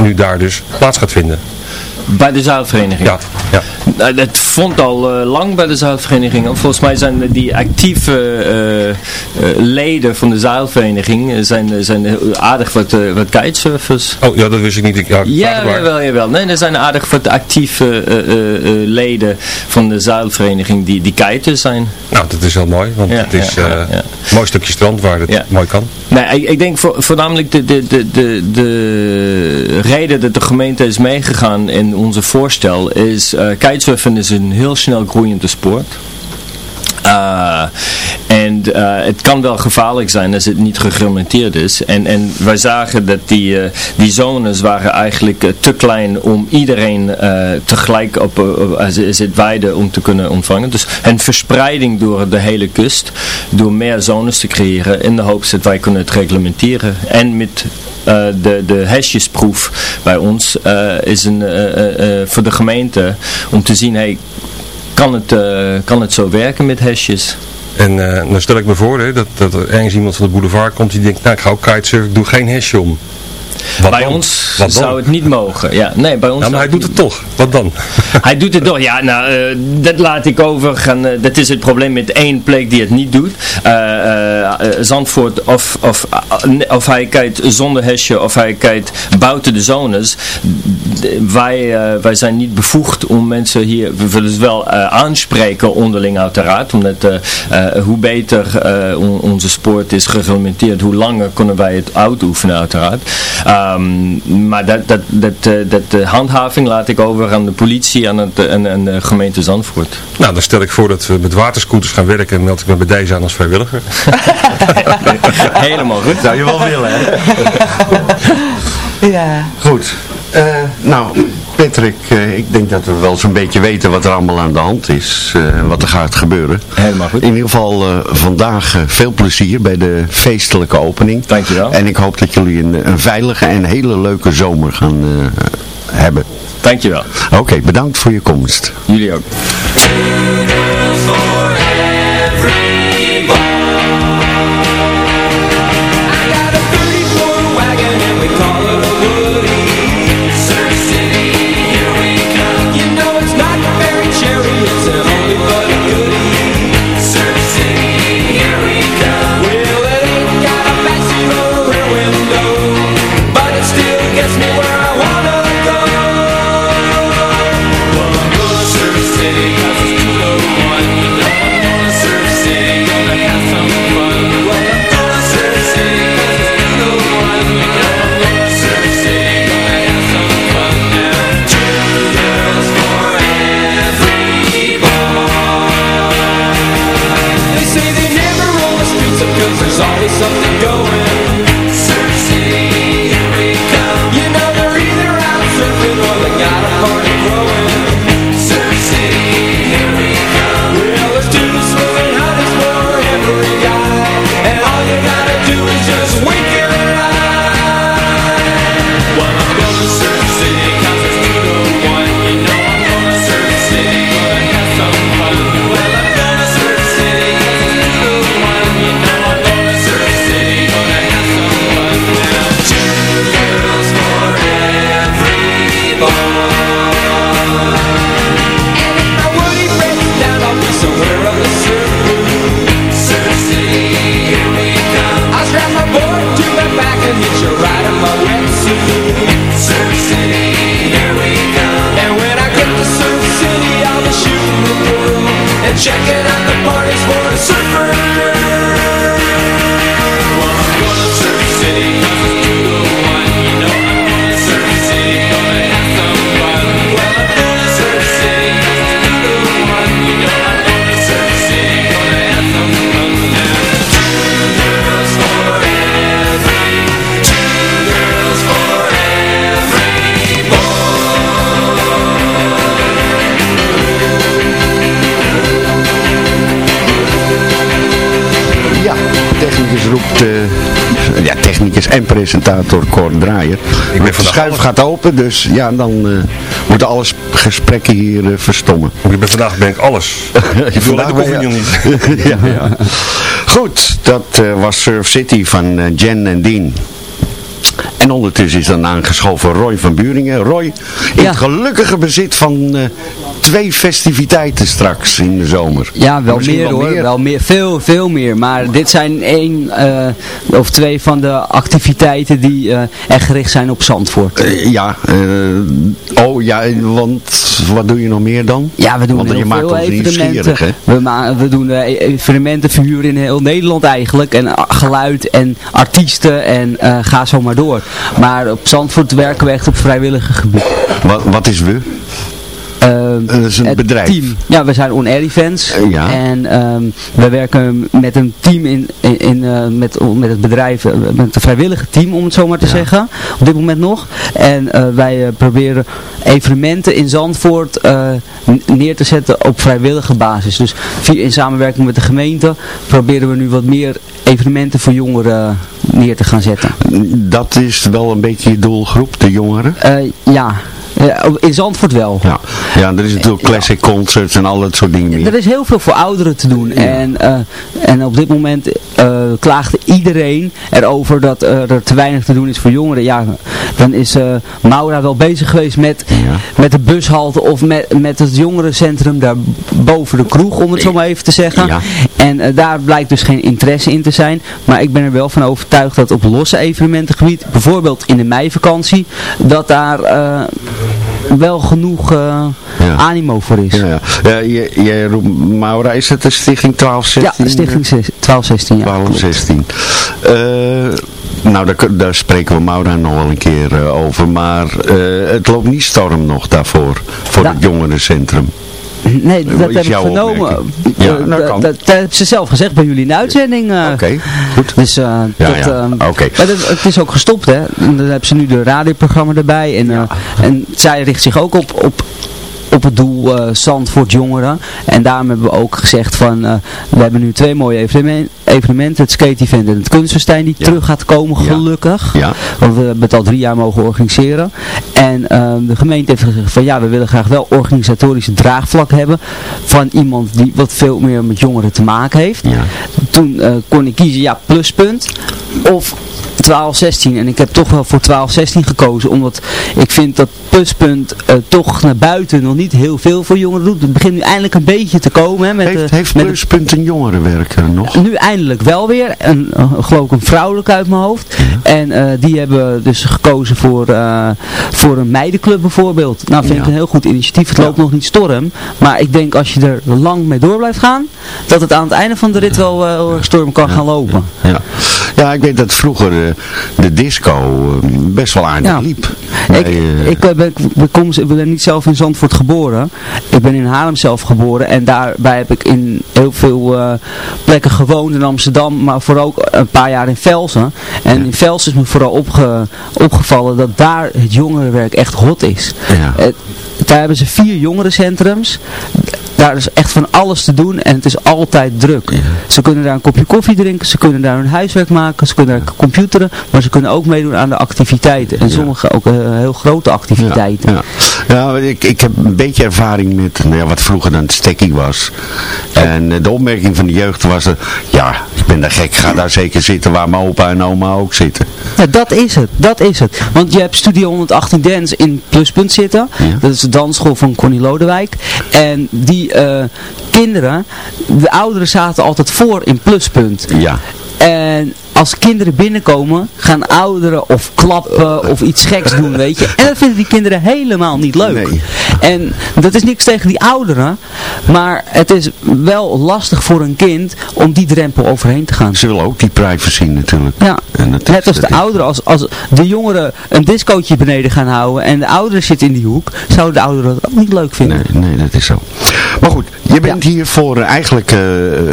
Speaker 6: nu daar dus plaats gaat vinden?
Speaker 10: Bij de zeilvereniging?
Speaker 6: Ja, ja.
Speaker 10: Nou, dat vond al eh, lang bij de zeilvereniging. Volgens mij zijn die actieve eh, eh, leden van de zeilvereniging eh, zijn, zijn aardig wat, wat kitesurfers.
Speaker 6: Oh ja, dat wist ik niet. Ik, ja,
Speaker 10: Ja, jawel, jawel. Nee, er zijn aardig wat actieve leden van de zeilvereniging die, die kiters zijn.
Speaker 6: Nou, dat is heel mooi, want
Speaker 10: Ja,
Speaker 6: het is een mooi stukje strand waar het mooi kan.
Speaker 10: Nee, ik, ik denk voor, voornamelijk de, de, de, de, de reden dat de gemeente is meegegaan onze voorstel is, eh kitesurfen is een heel snel groeiende sport. Eh,
Speaker 11: en uh, het kan wel gevaarlijk zijn als het niet gereglementeerd is. En, en wij zagen dat die, uh, die zones waren eigenlijk te klein om iedereen tegelijk op, op het weide om te kunnen ontvangen. Dus een verspreiding door de hele kust, door meer zones te creëren in de hoop dat wij kunnen het reglementeren. En met de, de hesjesproef bij ons is een, voor de gemeente om te zien, hey, kan, het, kan het zo werken met hesjes?
Speaker 6: En dan stel ik me voor hè, dat, dat er ergens iemand van de boulevard komt die denkt, nou ik ga ook kitesurfen, ik doe geen hesje om.
Speaker 11: Wat bij dan? ons Wat zou het niet mogen. Ja, nee, bij ons
Speaker 6: nou, maar hij doet het toch. Wat dan?
Speaker 11: Hij doet het toch. Ja, nou, uh, dat laat ik over gaan. Uh, dat is het probleem met één plek die het niet doet. Uh, Zandvoort, of, of, of hij kijkt zonder hesje, of hij kijkt buiten de zones. Wij, wij zijn niet bevoegd om mensen hier, we willen het wel aanspreken onderling uiteraard. Omdat hoe beter on, onze sport is gereglementeerd, hoe langer kunnen wij het uitoefenen uiteraard. Um, maar dat, dat, dat, uh, dat uh, handhaving laat ik over aan de politie en, het, en, en de gemeente Zandvoort.
Speaker 6: Nou, dan stel ik voor dat we met waterscooters gaan werken en meld ik me bij deze aan als vrijwilliger.
Speaker 11: Helemaal goed.
Speaker 7: Zou je wel willen, hè?
Speaker 12: ja.
Speaker 7: Goed. Uh, nou, Patrick, uh, ik denk dat we wel zo'n beetje weten wat er allemaal aan de hand is. Uh, wat er gaat gebeuren.
Speaker 11: Helemaal goed.
Speaker 7: In ieder geval vandaag veel plezier bij de feestelijke opening.
Speaker 11: Dankjewel.
Speaker 7: En ik hoop dat jullie een, een veilige en hele leuke zomer gaan hebben.
Speaker 11: Dankjewel.
Speaker 7: Oké, okay, bedankt voor je komst.
Speaker 11: Jullie ook. Check it out.
Speaker 7: En presentator Cor Draaier. Ik ben de schuif gaat open, dus ja, dan uh, moeten alle gesprekken hier uh, verstommen.
Speaker 6: Ik ben vandaag ben ik alles. ik vandaag ben je niet.
Speaker 7: ja, ja. Goed, dat uh, was Surf City van Jen en Dean. En ondertussen is dan aangeschoven Roy van Buringen. Roy, in ja. het gelukkige bezit van uh, twee festiviteiten straks in de zomer.
Speaker 12: Ja, wel meer wel hoor. Meer. Wel meer, veel, veel meer. Maar dit zijn één uh, of twee van de activiteiten die uh, echt gericht zijn op Zandvoort.
Speaker 7: ja, oh ja, want wat doe je nog meer dan?
Speaker 12: Ja, we doen want heel veel evenementen. We, we doen evenementen verhuren in heel Nederland eigenlijk. En geluid en artiesten en ga zo maar door. Maar op Zandvoort werken we echt op vrijwillige gebied.
Speaker 7: Wat, wat is we? Is een bedrijf.
Speaker 12: Team. Ja, we zijn On Air Events.
Speaker 7: ja.
Speaker 12: En ehm, we werken met een team in, in, in met, met het bedrijf, met een vrijwillige team om het zo maar te zeggen. Op dit moment nog. En wij proberen evenementen in Zandvoort neer te zetten op vrijwillige basis. Dus in samenwerking met de gemeente proberen we nu wat meer evenementen voor jongeren neer te gaan zetten.
Speaker 7: Dat is wel een beetje je doelgroep, de jongeren?
Speaker 12: ja, in Zandvoort wel.
Speaker 7: Ja, ja er is natuurlijk classic concerts en al dat soort dingen meer.
Speaker 12: Er is heel veel voor ouderen te doen. En, uh, en op dit moment uh, klaagt iedereen erover dat uh, er te weinig te doen is voor jongeren. Ja, dan is Maura wel bezig geweest met, met de bushalte of met, met het jongerencentrum daar boven de kroeg, om het zo maar even te zeggen. Ja. En daar blijkt dus geen interesse in te zijn. Maar ik ben er wel van overtuigd dat op losse evenementengebied, bijvoorbeeld in de meivakantie, dat daar wel genoeg uh, ja. animo voor is.
Speaker 7: Ja, ja. ja jij roept Maura, is het de stichting 1216?
Speaker 12: Ja, stichting 1216, ja.
Speaker 7: 1216. Uh, nou, daar, daar, spreken we Maura nog wel een keer uh, over, maar het loopt niet storm nog daarvoor, voor het jongerencentrum.
Speaker 12: Nee, dat heb ik genomen. Ja, dat, dat, heeft ze zelf gezegd bij jullie in de uitzending.
Speaker 7: Uh, Oké, goed.
Speaker 12: Dus uh, ja, dat, ja.
Speaker 7: Okay.
Speaker 12: Maar dat, het is ook gestopt, hè. Dan hebben ze nu de radioprogramma erbij. En, ja. en zij richt zich ook op, op op het doel uh, Zandvoort jongeren. En daarom hebben we ook gezegd van, uh, we hebben nu twee mooie evenementen. Het skate event en het kunstfestijn die terug gaat komen, gelukkig.
Speaker 7: Ja.
Speaker 12: Want we hebben het al drie jaar mogen organiseren. En uh, de gemeente heeft gezegd van, ja, we willen graag wel organisatorische draagvlak hebben. Van iemand die wat veel meer met jongeren te maken heeft.
Speaker 7: Ja.
Speaker 12: Toen kon ik kiezen, ja, pluspunt. Of 12, 16. En ik heb toch wel voor 12, 16 gekozen. Omdat ik vind dat pluspunt toch naar buiten nog niet heel veel voor jongeren doet. Het begint nu eindelijk een beetje te komen. Hè, met,
Speaker 7: heeft, heeft pluspunt een jongerenwerker nog?
Speaker 12: Nu eindelijk wel weer. En, uh, geloof ik een vrouwelijk uit mijn hoofd. En die hebben dus gekozen voor, voor een meidenclub bijvoorbeeld. Nou vind ik een heel goed initiatief. Het loopt nog niet storm. Maar ik denk als je er lang mee door blijft gaan. Dat het aan het einde van de rit wel storm kan gaan lopen.
Speaker 7: Ja. ja, ik weet dat vroeger de disco eh, best wel aardig liep.
Speaker 12: ik, ik, ben, ik, kom, ik ben niet zelf in Zandvoort geboren. Ik ben in Haarlem zelf geboren. En daarbij heb ik in heel veel uh, plekken gewoond in Amsterdam. Maar vooral ook een paar jaar in Velsen. En ja. in Velsen is me vooral opge, opgevallen dat daar het jongerenwerk echt hot is.
Speaker 7: Ja.
Speaker 12: daar hebben ze vier jongerencentrums daar is echt van alles te doen en het is altijd druk.
Speaker 7: Ja.
Speaker 12: Ze kunnen daar een kopje koffie drinken, ze kunnen daar hun huiswerk maken, ze kunnen daar computeren, maar ze kunnen ook meedoen aan de activiteiten. En sommige ook uh, heel grote activiteiten.
Speaker 7: Ja, ja. ik, ik heb een beetje ervaring met nou ja, wat vroeger dan stekkie was. En uh, de opmerking van de jeugd was, uh, ja, ik ben daar gek, ga daar zeker zitten waar mijn opa en oma ook zitten.
Speaker 12: Ja, dat is het, dat is het. Want je hebt Studio 118 Dance in Pluspunt zitten. Dat is de dansschool van Connie Lodewijk. En die uh, kinderen, de ouderen zaten altijd voor in pluspunt.
Speaker 7: Ja.
Speaker 12: En als kinderen binnenkomen, gaan ouderen of klappen of iets geks doen, weet je. En dat vinden die kinderen helemaal niet leuk.
Speaker 7: Nee.
Speaker 12: En dat is niks tegen die ouderen, maar het is wel lastig voor een kind om die drempel overheen te gaan.
Speaker 7: Ze willen ook die privacy natuurlijk.
Speaker 12: Ja, en dat net als de ouderen, als, als de jongeren een discootje beneden gaan houden en de ouderen zitten in die hoek, zouden de ouderen dat ook niet leuk vinden.
Speaker 7: Nee, nee dat is zo. Maar goed, je bent hier voor uh, eigenlijk uh,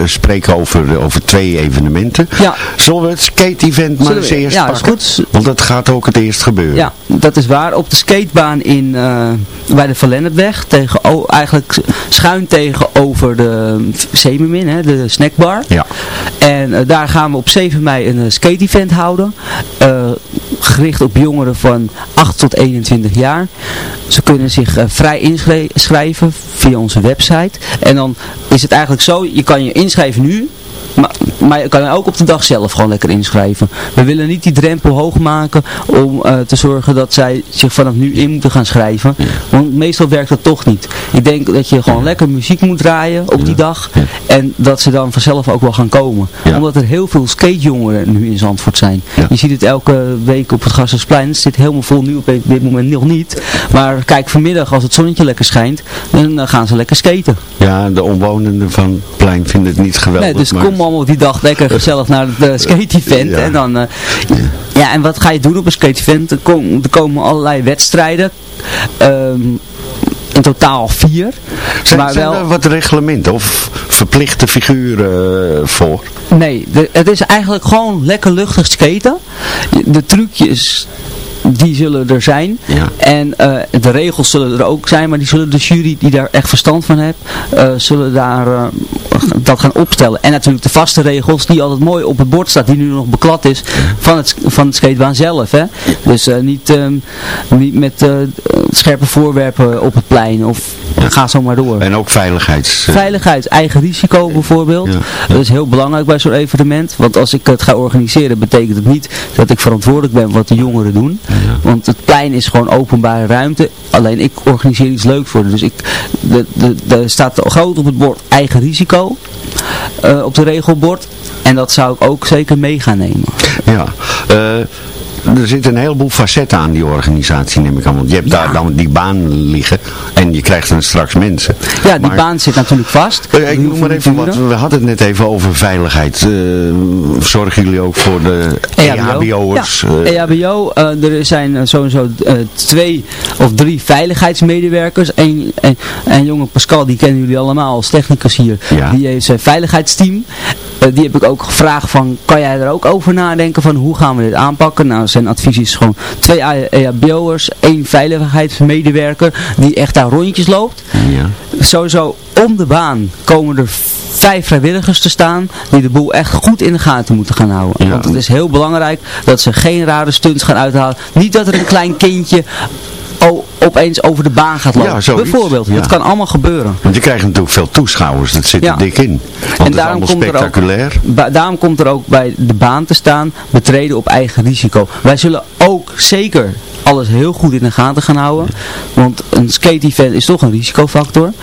Speaker 7: spreken over, over twee evenementen.
Speaker 12: Ja.
Speaker 7: Zullen we het skate-event maar eens eerst
Speaker 12: ja,
Speaker 7: pakken?
Speaker 12: Is goed.
Speaker 7: Want dat gaat ook het eerst gebeuren.
Speaker 12: Ja, dat is waar. Op de skatebaan in, uh, bij de Verlennepweg, tegen, oh, eigenlijk schuin tegenover de Zemermin, hè, de snackbar.
Speaker 7: Ja.
Speaker 12: En uh, daar gaan we op 7 mei een uh, skate-event houden. gericht op jongeren van 8 tot 21 jaar. Ze kunnen zich vrij inschrijven via onze website. En dan is het eigenlijk zo, je kan je inschrijven nu. Maar, maar je kan ook op de dag zelf gewoon lekker inschrijven. We willen niet die drempel hoog maken om uh, te zorgen dat zij zich vanaf nu in moeten gaan schrijven. Want meestal werkt dat toch niet. Ik denk dat je gewoon lekker muziek moet draaien op die dag. En dat ze dan vanzelf ook wel gaan komen. Omdat er heel veel skatejongeren nu in Zandvoort zijn. Je ziet het elke week op het Gassersplein. Het zit helemaal vol nu op dit moment nog niet. Maar kijk vanmiddag als het zonnetje lekker schijnt. Dan gaan ze lekker skaten.
Speaker 7: Ja, de omwonenden van het plein vinden het niet geweldig.
Speaker 12: Nee, dus
Speaker 7: maar...
Speaker 12: kom allemaal die dag lekker gezellig naar het uh, skate-event.
Speaker 7: Ja.
Speaker 12: En dan, uh, ja. en wat ga je doen op een skate-event? Er, kom, er komen allerlei wedstrijden. Um, in totaal vier.
Speaker 7: Zijn,
Speaker 12: maar
Speaker 7: zijn
Speaker 12: wel,
Speaker 7: er wat reglementen of verplichte figuren eh, voor?
Speaker 12: Nee, de- het is eigenlijk gewoon lekker luchtig skaten. De trucjes, die zullen er zijn.
Speaker 7: Ja.
Speaker 12: En eh, de regels zullen er ook zijn, maar die zullen de jury die daar echt verstand van heeft, eh, zullen daar eh, dat gaan opstellen. En natuurlijk de vaste regels die altijd mooi op het bord staat, die nu nog beklad is van het, van het skatebaan zelf. Hè? Dus niet, ehm, niet met scherpe voorwerpen op het plein of ga zo maar door.
Speaker 7: En ook veiligheids...
Speaker 12: Veiligheid, eigen risico bijvoorbeeld.
Speaker 7: Ja.
Speaker 12: Dat is heel belangrijk bij zo'n evenement. Want als ik het ga organiseren, betekent het niet dat ik verantwoordelijk ben wat de jongeren doen. Want het plein is gewoon openbare ruimte. Alleen ik organiseer iets leuks voor. Dus ik, de, de, de staat groot op het bord eigen risico. eh, op de regelbord. En dat zou ik ook zeker mee gaan nemen.
Speaker 7: Ja, eh, er zitten een heleboel facetten aan die organisatie, neem ik aan. Want je hebt daar dan die baan liggen en je krijgt dan straks mensen.
Speaker 12: Ja, die
Speaker 7: Maar-
Speaker 12: baan zit natuurlijk vast.
Speaker 7: Eh, ik noem maar even wat, we hadden het net even over veiligheid. Eh, zorgen jullie ook voor de EHBO'ers?
Speaker 12: Ja, E EHBO. eh, er zijn eh, sowieso twee of drie veiligheidsmedewerkers. En, en, en jonge Pascal, die kennen jullie allemaal als technicus hier.
Speaker 7: Ja.
Speaker 12: Die heeft zijn veiligheidsteam. Eh, die heb ik ook gevraagd van, kan jij er ook over nadenken van hoe gaan we dit aanpakken? Nou, zijn advies is gewoon twee EHBO'ers, één veiligheidsmedewerker die echt daar rondjes loopt
Speaker 7: ja.
Speaker 12: sowieso om de baan komen er vijf vrijwilligers te staan die de boel echt goed in de gaten moeten gaan houden.
Speaker 7: Ja.
Speaker 12: Want het is heel belangrijk dat ze geen rare stunts gaan uithalen. Niet dat er een klein kindje opeens over de baan gaat lopen.
Speaker 7: Ja.
Speaker 12: Bijvoorbeeld.
Speaker 7: Ja.
Speaker 12: Dat kan allemaal gebeuren.
Speaker 7: Want je krijgt natuurlijk veel toeschouwers, dat zit er
Speaker 12: Ja.
Speaker 7: dik in. Want het is allemaal spectaculair.
Speaker 12: Er ook, daarom komt er ook bij de baan te staan, betreden op eigen risico. Wij zullen ook zeker alles heel goed in de gaten gaan houden. Want een skate-event is toch een risicofactor.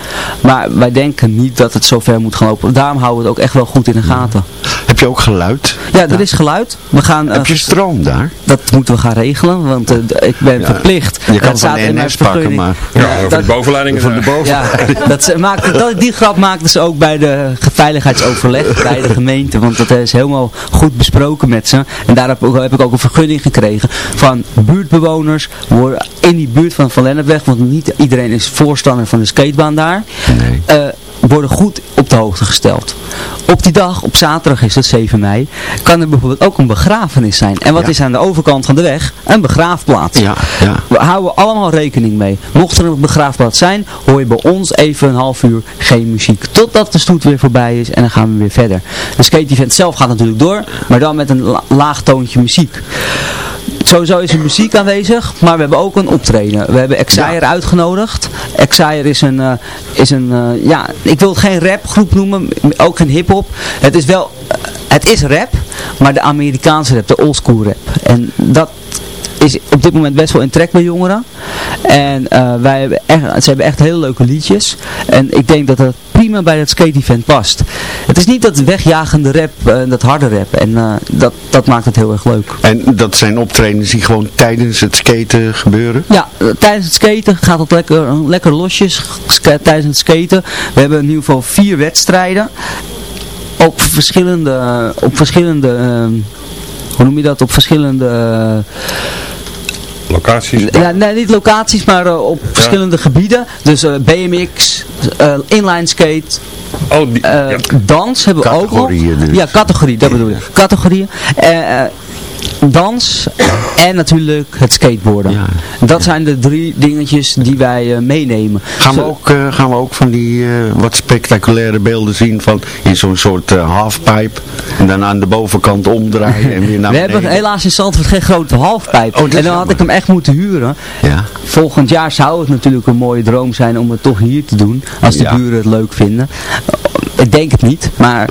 Speaker 12: Maar wij denken niet dat het zo ver moet gaan lopen. Daarom houden we het ook echt wel goed in de gaten.
Speaker 7: Heb je ook geluid?
Speaker 12: Ja, er is geluid. We gaan, eh,
Speaker 7: Heb je stroom daar?
Speaker 12: dat moeten we gaan regelen, want eh, ik ben verplicht.
Speaker 7: Je kan
Speaker 12: staat in mijn vergunning.
Speaker 7: maar...
Speaker 6: Ja, over
Speaker 12: dat-
Speaker 6: de bovenleidingen.
Speaker 7: Van de boven.
Speaker 12: Ja, dat, ze maakten, dat, die grap maakten ze ook bij de veiligheidsoverleg bij de gemeente. Want dat is helemaal goed besproken met ze. En daar heb, ik ook- heb ik ook een vergunning gekregen van buurtbewoners worden in die buurt van Van Lennepweg. Want niet iedereen is voorstander van de skatebaan daar.
Speaker 7: Nee.
Speaker 12: eh, worden goed op de hoogte gesteld. Op die dag, op zaterdag is het 7 mei, kan er bijvoorbeeld ook een begrafenis zijn. En wat
Speaker 7: Ja.
Speaker 12: is aan de overkant van de weg? Een begraafplaats.
Speaker 7: Ja, ja.
Speaker 12: We houden allemaal rekening mee. Mocht er een begraafplaats zijn, hoor je bij ons even een half uur geen muziek. Totdat de stoet weer voorbij is en dan gaan we weer verder. De skate-event zelf gaat natuurlijk door, maar dan met een la- laag toontje muziek. Sowieso is er muziek aanwezig, maar we hebben ook een optreden. We hebben Exire uitgenodigd. Exire is een, eh, is een eh, ja, ik wil het geen rapgroep noemen, ook geen hip-hop. Het is wel, eh, het is rap, maar de Amerikaanse rap, de oldschool rap. En dat is op dit moment best wel in trek bij jongeren. En eh, wij hebben echt, ze hebben echt hele leuke liedjes. En ik denk dat dat prima bij het skate-event past. Het is niet dat wegjagende rap, eh, dat harde rap. En eh, dat, dat maakt het heel erg leuk.
Speaker 7: En dat zijn optredens die gewoon tijdens het skaten gebeuren?
Speaker 12: Ja, tijdens het skaten gaat het lekker, lekker losjes tijdens het skaten. We hebben in ieder geval vier wedstrijden. Op verschillende, op verschillende ehm, hoe noem je dat, op verschillende... eh,
Speaker 6: Locaties.
Speaker 12: Ja, nee, niet locaties, maar eh, op verschillende gebieden. Dus eh, BMX, eh, inline skate,
Speaker 6: Oh, die, ja.
Speaker 12: dans hebben we ook nog.
Speaker 7: Categorieën dus.
Speaker 12: Ja, categorie, dat bedoel ik. Categorieën. Dans en natuurlijk het skateboarden.
Speaker 7: Ja.
Speaker 12: Dat zijn de drie dingetjes die wij eh, meenemen.
Speaker 7: Gaan we, ook, eh, gaan we ook van die eh, wat spectaculaire beelden zien van in zo'n soort eh, halfpipe en dan aan de bovenkant omdraaien en weer naar
Speaker 12: we
Speaker 7: beneden?
Speaker 12: hebben helaas in Zandvoort geen grote halfpijp.
Speaker 7: Oh,
Speaker 12: en dan had ik hem echt moeten huren.
Speaker 7: Ja.
Speaker 12: Volgend jaar zou het natuurlijk een mooie droom zijn om het toch hier te doen. Als de
Speaker 7: Ja.
Speaker 12: buren het leuk vinden. Ik denk het niet, maar,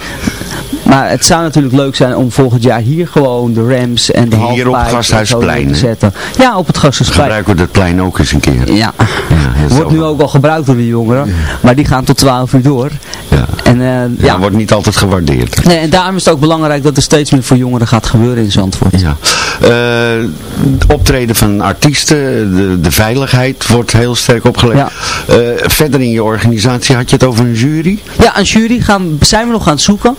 Speaker 12: maar het zou natuurlijk leuk zijn om volgend jaar hier gewoon de Rams en de
Speaker 7: Hier op
Speaker 12: halfpijp
Speaker 7: Gasthuisplein,
Speaker 12: te zetten. Ja, op het Gasthuisplein.
Speaker 7: Gebruiken we dat plein ook eens een keer.
Speaker 12: Ja,
Speaker 7: Ja,
Speaker 12: wordt nu ook al gebruikt door de jongeren. Maar die gaan tot 12 uur door.
Speaker 7: Ja.
Speaker 12: En, eh,
Speaker 7: Ja,
Speaker 12: ja.
Speaker 7: wordt niet altijd gewaardeerd.
Speaker 12: Nee, en daarom is het ook belangrijk dat er steeds meer voor jongeren gaat gebeuren in Zandvoort.
Speaker 7: Ja. Eh, optreden van artiesten, de, de veiligheid wordt heel sterk opgelegd.
Speaker 12: Ja.
Speaker 7: Eh, verder in je organisatie had je het over een jury?
Speaker 12: Ja, een jury gaan, zijn we nog aan het zoeken.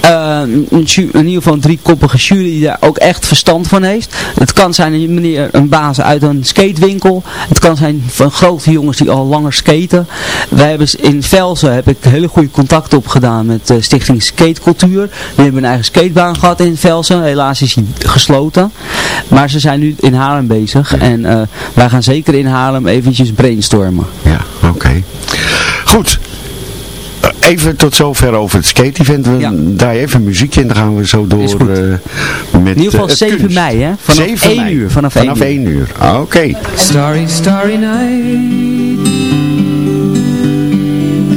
Speaker 12: Een in ieder geval een driekoppige jury die daar ook echt verstand van heeft. Het kan zijn een meneer, een baas uit een skatewinkel. Het kan zijn van grote jongens die al langer skaten. Wij hebben in Velsen heb ik hele goede contacten opgedaan met de stichting Skatecultuur. Die hebben een eigen skatebaan gehad in Velsen. Helaas is die gesloten. Maar ze zijn nu in Haarlem bezig. En eh, wij gaan zeker in Haarlem eventjes brainstormen.
Speaker 7: Ja, oké. Goed. Eh, Even tot zover over het skate-event. We draaien even muziekje en dan gaan we zo door eh, met
Speaker 12: In ieder geval
Speaker 7: eh,
Speaker 12: 7
Speaker 7: kunst.
Speaker 12: mei, hè? Vanaf
Speaker 7: 7
Speaker 12: 1
Speaker 7: mei.
Speaker 12: uur. Vanaf,
Speaker 7: Vanaf
Speaker 12: 1
Speaker 7: 1 uur. Ah, Oké.
Speaker 13: Starry, starry night.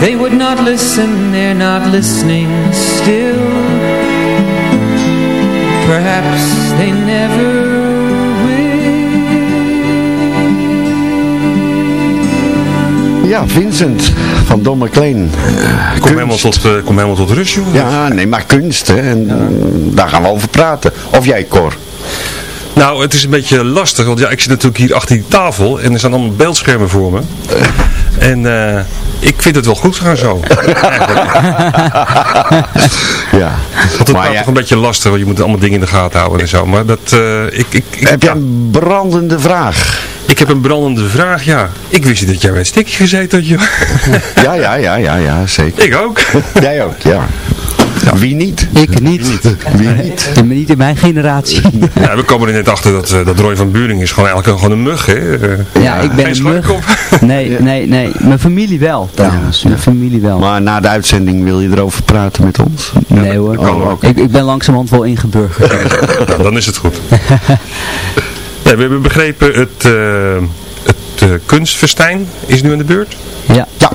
Speaker 13: They would not listen, they're not listening still Perhaps they never
Speaker 7: Ja, Vincent van Don McLean.
Speaker 6: Ik kom helemaal tot, eh, kom helemaal tot rust, jongen.
Speaker 7: Ja, nee, maar kunst, hè. En eh, daar gaan we over praten. Of jij, Cor?
Speaker 6: Nou, het is een beetje lastig, want ja, ik zit natuurlijk hier achter die tafel en er staan allemaal beeldschermen voor me. En eh, ik vind het wel goed gaan zo.
Speaker 7: ja.
Speaker 6: Want het
Speaker 7: Maar ja-
Speaker 6: toch een beetje lastig, want je moet allemaal dingen in de gaten houden en zo. Maar dat, eh, ik, ik, ik,
Speaker 7: Heb jij een brandende vraag?
Speaker 6: ik heb een brandende vraag, ja. Ik wist niet dat jij bij een stikje gezeten had, joh.
Speaker 7: Ja, ja, ja, ja, ja, zeker.
Speaker 6: ik ook.
Speaker 7: Jij ook, ja. Wie niet?
Speaker 12: Ik niet.
Speaker 7: Wie niet?
Speaker 12: Niet in mijn generatie.
Speaker 6: Ja, we komen er net achter dat, eh, dat Roy van Buring is gewoon eigenlijk gewoon een mug, hè. Eh,
Speaker 12: Ja, ik ben
Speaker 6: geen
Speaker 12: een mug. Nee, nee, nee. Mijn familie wel, trouwens. Mijn familie wel.
Speaker 7: Maar na de uitzending wil je erover praten met ons?
Speaker 12: nee hoor. ik, ik ben langzamerhand wel ingeburgerd.
Speaker 6: Nou, dan is het goed. We hebben begrepen, het, eh, het eh, kunstfestijn is nu aan de beurt.
Speaker 12: ja. ja.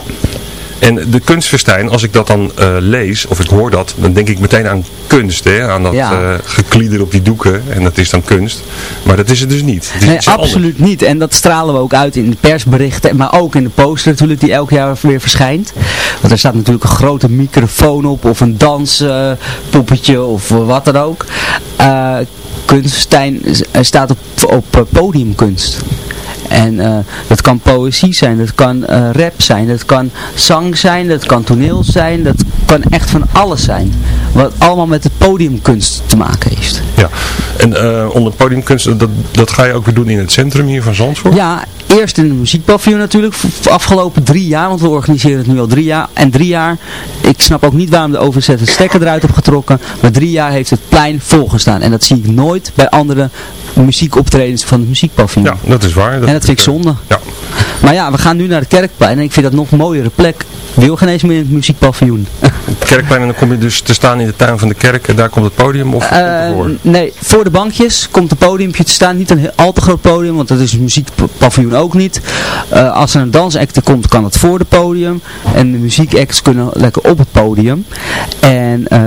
Speaker 6: En de kunstfestijn, als ik dat dan eh, lees, of ik hoor dat, dan denk ik meteen aan kunst, hè? aan dat
Speaker 12: Ja.
Speaker 6: eh, geklieder op die doeken. En dat is dan kunst. Maar dat is het dus niet. Het
Speaker 12: Nee,
Speaker 6: anders.
Speaker 12: absoluut niet. En dat stralen we ook uit in de persberichten, maar ook in de poster natuurlijk die elk jaar weer verschijnt. Want er staat natuurlijk een grote microfoon op of een danspoppetje of eh, wat dan ook. Kunstfestijn eh, staat op, op podiumkunst. En eh, dat kan poëzie zijn, dat kan eh, rap zijn, dat kan zang zijn, dat kan toneel zijn, dat kan echt van alles zijn. Wat allemaal met de podiumkunst te maken heeft.
Speaker 6: Ja. En eh, onder podiumkunst, dat, dat ga je ook weer doen in het centrum hier van Zandvoort?
Speaker 12: Ja, eerst in de muziekpaviljoen natuurlijk, de afgelopen drie jaar, want we organiseren het nu al drie jaar. En drie jaar, ik snap ook niet waarom de overzet stekker eruit heeft getrokken, maar drie jaar heeft het plein volgestaan. En dat zie ik nooit bij andere muziekoptredens van het muziekpaviljoen.
Speaker 6: Ja, dat is waar.
Speaker 12: en dat vind ik zonde.
Speaker 6: Ja.
Speaker 12: Maar ja, we gaan nu naar het kerkplein en ik vind dat nog een mooiere plek. Ik wil geen eens meer in het muziekpaviljoen.
Speaker 6: Het kerkplein en dan kom je dus te staan in de tuin van de kerk en daar komt het podium of
Speaker 12: Eh,
Speaker 6: ervoor?
Speaker 12: nee, voor de bankjes komt een podiumpje te staan. Niet een al te groot podium, want dat is een muziekpaviljoen ook niet. Eh, als er een dansact komt, kan het voor het podium. En de muziekacts kunnen lekker op het podium. En eh,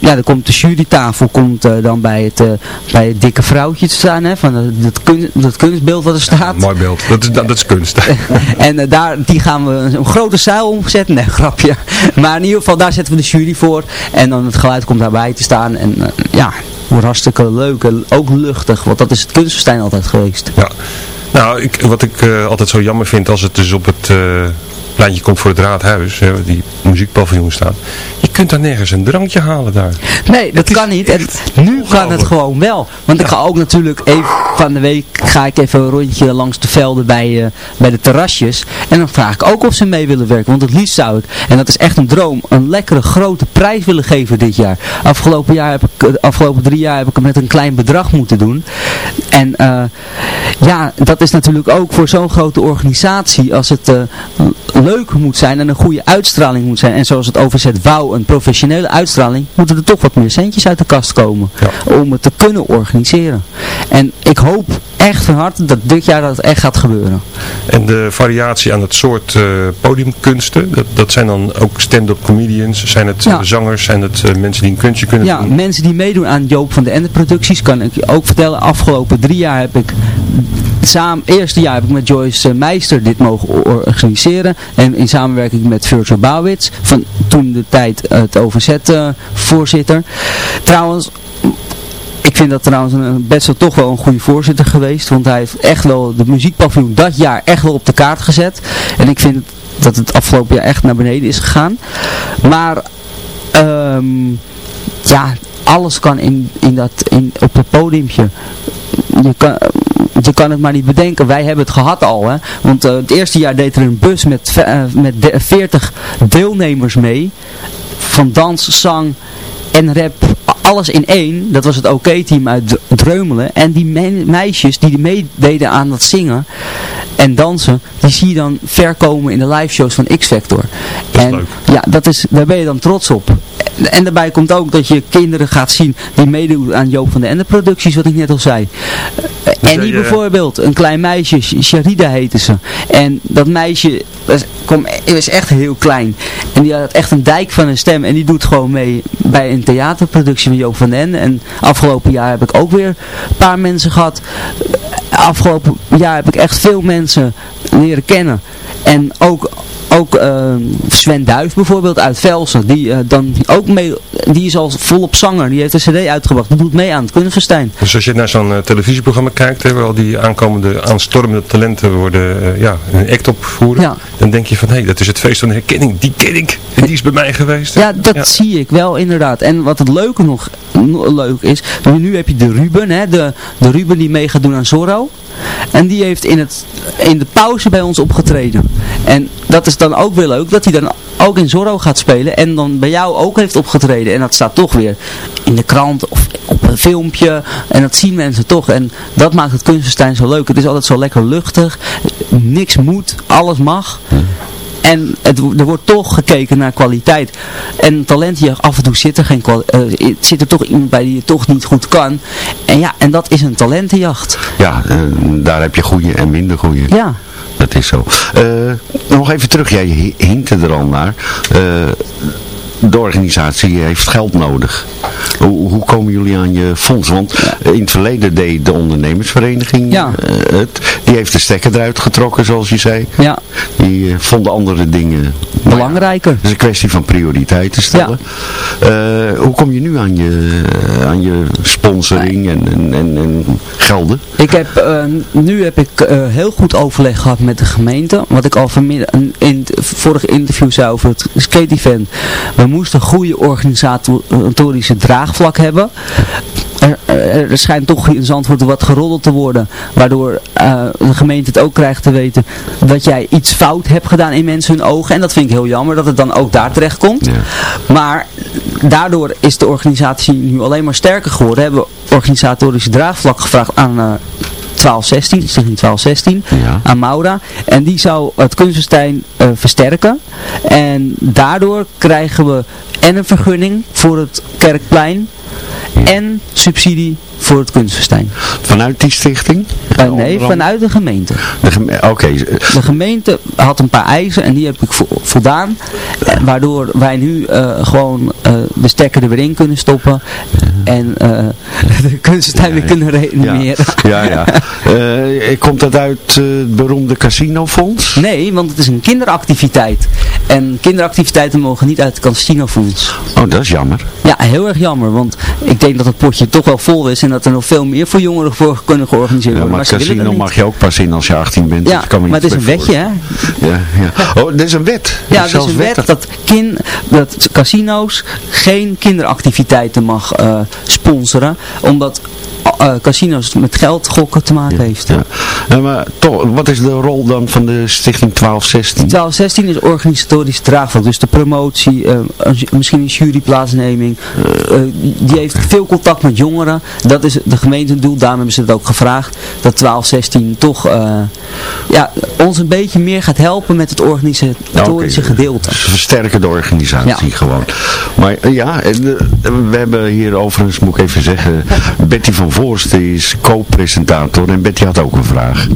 Speaker 12: ja, dan komt de jurytafel komt, eh, dan bij het, eh, bij het dikke vrouwtje te staan. Hè, van dat, dat, kun- dat kunstbeeld wat er staat.
Speaker 6: Mooi beeld. Dat is, dat, dat is kunst.
Speaker 12: En eh, daar, die gaan we een, grote zuil omzetten. Nee, grapje. Maar in ieder geval, daar zetten we de jury voor. En dan het geluid komt daarbij te staan. En eh, ja, wordt hartstikke leuk. En ook luchtig. Want dat is het kunstfestijn altijd geweest.
Speaker 6: Ja. Nou, ik, wat ik eh, altijd zo jammer vind als het dus op het pleintje komt voor het raadhuis, hè, die muziekpaviljoen staat. Je kunt daar nergens een drankje halen daar.
Speaker 12: Nee, dat kan niet. En nu kan het gewoon wel. Want ik ga ook natuurlijk even van de week ga ik even een rondje langs de velden bij, eh, bij de terrasjes. En dan vraag ik ook of ze mee willen werken. Want het liefst zou ik, en dat is echt een droom, een lekkere grote prijs willen geven dit jaar. Afgelopen, jaar heb ik, de afgelopen drie jaar heb ik het met een klein bedrag moeten doen. En eh, ja, dat is natuurlijk ook voor zo'n grote organisatie. Als het eh, leuk moet zijn en een goede uitstraling moet zijn. En zoals het overzet wou, een professionele uitstraling, moeten er toch wat meer centjes uit de kast komen. Om het te kunnen organiseren. En ik hoop echt van harte dat dit jaar dat echt gaat gebeuren.
Speaker 6: En de variatie aan het soort eh, podiumkunsten, dat, dat zijn dan ook stand-up comedians, zijn het
Speaker 12: Ja.
Speaker 6: eh, zangers, zijn het eh, mensen die een kunstje kunnen
Speaker 12: Ja,
Speaker 6: doen?
Speaker 12: mensen die meedoen aan Joop van de Ende producties, kan ik je ook vertellen. Afgelopen drie jaar heb ik samen, eerste jaar heb ik met Joyce Meister dit mogen organiseren. En in samenwerking met Virgil Bouwits, van toen de tijd het overzet eh, voorzitter. Trouwens, vind dat trouwens een, wel toch wel een goede voorzitter geweest. Want hij heeft echt wel de muziekpaviljoen dat jaar echt wel op de kaart gezet. En ik vind dat het afgelopen jaar echt naar beneden is gegaan. Maar ehm, ja, alles kan in, in dat, in, op het podiumpje. Je kan, je kan het maar niet bedenken. Wij hebben het gehad al. Hè? Want eh, het eerste jaar deed er een bus met, eh, met de- 40 deelnemers mee. Van dans, zang en rap. Alles in één. Dat was het OK-team uit Dreumelen. En die me- meisjes die meededen aan dat zingen en dansen. Die zie je dan verkomen in de live shows van X-Factor. En ja, dat is, daar ben je dan trots op. En, daarbij komt ook dat je kinderen gaat zien die meedoen aan Joop van de Ende producties, wat ik net al zei. Eh,
Speaker 6: Dus
Speaker 12: en die
Speaker 6: jij, eh,
Speaker 12: bijvoorbeeld, een klein meisje, Sh- Sharida heette ze. En dat meisje was, kom, was echt heel klein. En die had echt een dijk van een stem. En die doet gewoon mee bij een theaterproductie van Joop van den Ende. En afgelopen jaar heb ik ook weer een paar mensen gehad. Afgelopen jaar heb ik echt veel mensen leren kennen. En ook, ook eh, Sven Duif bijvoorbeeld uit Velsen, die, eh, dan ook mee, die is al volop zanger, die heeft een cd uitgebracht, die doet mee aan het kunstfestijn.
Speaker 6: Dus als je naar zo'n eh, televisieprogramma kijkt, hè, waar al die aankomende aanstormende talenten worden, eh, ja, een act opvoeren,
Speaker 12: Ja.
Speaker 6: dan denk je van, hé, hey, dat is het feest van de herkenning, die ken ik, en die is bij mij geweest.
Speaker 12: Ja, dat zie ik wel inderdaad. En wat het leuke nog no- leuk is, nu heb je de Ruben, hè, de, de Ruben die mee gaat doen aan Zorro. En die heeft in, het, in de pauze bij ons opgetreden. En dat is dan ook weer leuk, dat hij dan ook in Zorro gaat spelen en dan bij jou ook heeft opgetreden. En dat staat toch weer in de krant of op een filmpje. En dat zien mensen toch. En dat maakt het kunstenstijn zo leuk. Het is altijd zo lekker luchtig. Niks moet, alles mag. En het, er wordt toch gekeken naar kwaliteit. En talentjacht, af en toe zit er, geen eh, zit er toch iemand bij die het toch niet goed kan. En ja, en dat is een talentenjacht.
Speaker 7: Ja, eh, daar heb je goede en minder goede.
Speaker 12: Ja.
Speaker 7: Dat is zo. Eh, nog even terug, jij hi- hintte er al naar. De organisatie heeft geld nodig. Hoe, hoe komen jullie aan je fonds? Want eh, in het verleden deed de ondernemersvereniging
Speaker 12: Ja.
Speaker 7: eh, het. Die heeft de stekker eruit getrokken, zoals je zei.
Speaker 12: Ja.
Speaker 7: Die eh, vonden andere dingen
Speaker 12: belangrijker.
Speaker 7: Het is een kwestie van prioriteiten stellen. Hoe kom je nu aan je, aan je sponsoring en, en, en, en gelden?
Speaker 12: Ik heb, nu heb ik heel goed overleg gehad met de gemeente. Wat ik al vanmiddag in het vorige interview zei over het skate event. We moesten een goede organisatorische draagvlak hebben. Er, er, er schijnt toch in Zandvoort wat geroddeld te worden. Waardoor eh, de gemeente het ook krijgt te weten dat jij iets fout hebt gedaan in mensen hun ogen. En dat vind ik heel jammer dat het dan ook daar terecht komt. Maar daardoor is de organisatie nu alleen maar sterker geworden. Hebben we organisatorische draagvlak gevraagd aan... eh 1216, stichting 1216, aan Maura. En die zou het kunstenstijn eh, versterken. En daardoor krijgen we en een vergunning voor het Kerkplein en subsidie voor het kunstenstijn.
Speaker 7: Vanuit die stichting?
Speaker 12: Eh, nee, vanuit de gemeente.
Speaker 7: De geme- Oké,
Speaker 12: De gemeente had een paar eisen en die heb ik vo- voldaan. Eh, waardoor wij nu eh, gewoon eh, de stekker er weer in kunnen stoppen. En eh, de kunstenstijn weer kunnen reanimeren.
Speaker 7: ja, ja. Eh, komt dat uit eh, het beroemde casinofonds?
Speaker 12: Nee, want het is een kinderactiviteit. En kinderactiviteiten mogen niet uit het casinofonds.
Speaker 7: Oh, dat is jammer.
Speaker 12: Ja, heel erg jammer. Want ik denk dat het potje toch wel vol is. En dat er nog veel meer voor jongeren voor kunnen georganiseerd
Speaker 7: Ja,
Speaker 12: worden.
Speaker 7: maar
Speaker 12: willen
Speaker 7: casino mag je ook pas in als je 18 bent.
Speaker 12: Ja,
Speaker 7: kan me
Speaker 12: maar het is een wetje, hè?
Speaker 7: Ja, ja. Oh, dit is een wet.
Speaker 12: Ja, het is een wet dat, kin, dat casino's geen kinderactiviteiten mag eh, sponsoren. Omdat eh, casino's met geld gokken te maken heeft.
Speaker 7: Ja. Ja, maar toch, wat is de rol dan van de stichting 1216?
Speaker 12: 1216 is organisatorisch draagvlak. Dus de promotie, eh, misschien een juryplaatsneming. Die heeft veel contact met jongeren. Dat is de gemeentedoel. Daarom hebben ze het ook gevraagd. Dat 1216 toch eh, ja, ons een beetje meer gaat helpen met het organisatorische gedeelte.
Speaker 7: Ze versterken de organisatie
Speaker 12: Ja.
Speaker 7: gewoon. Maar eh, ja, en, eh, we hebben hier overigens, moet ik even zeggen, Betty van Voorst is co-presentator en Betty had ook een vraag.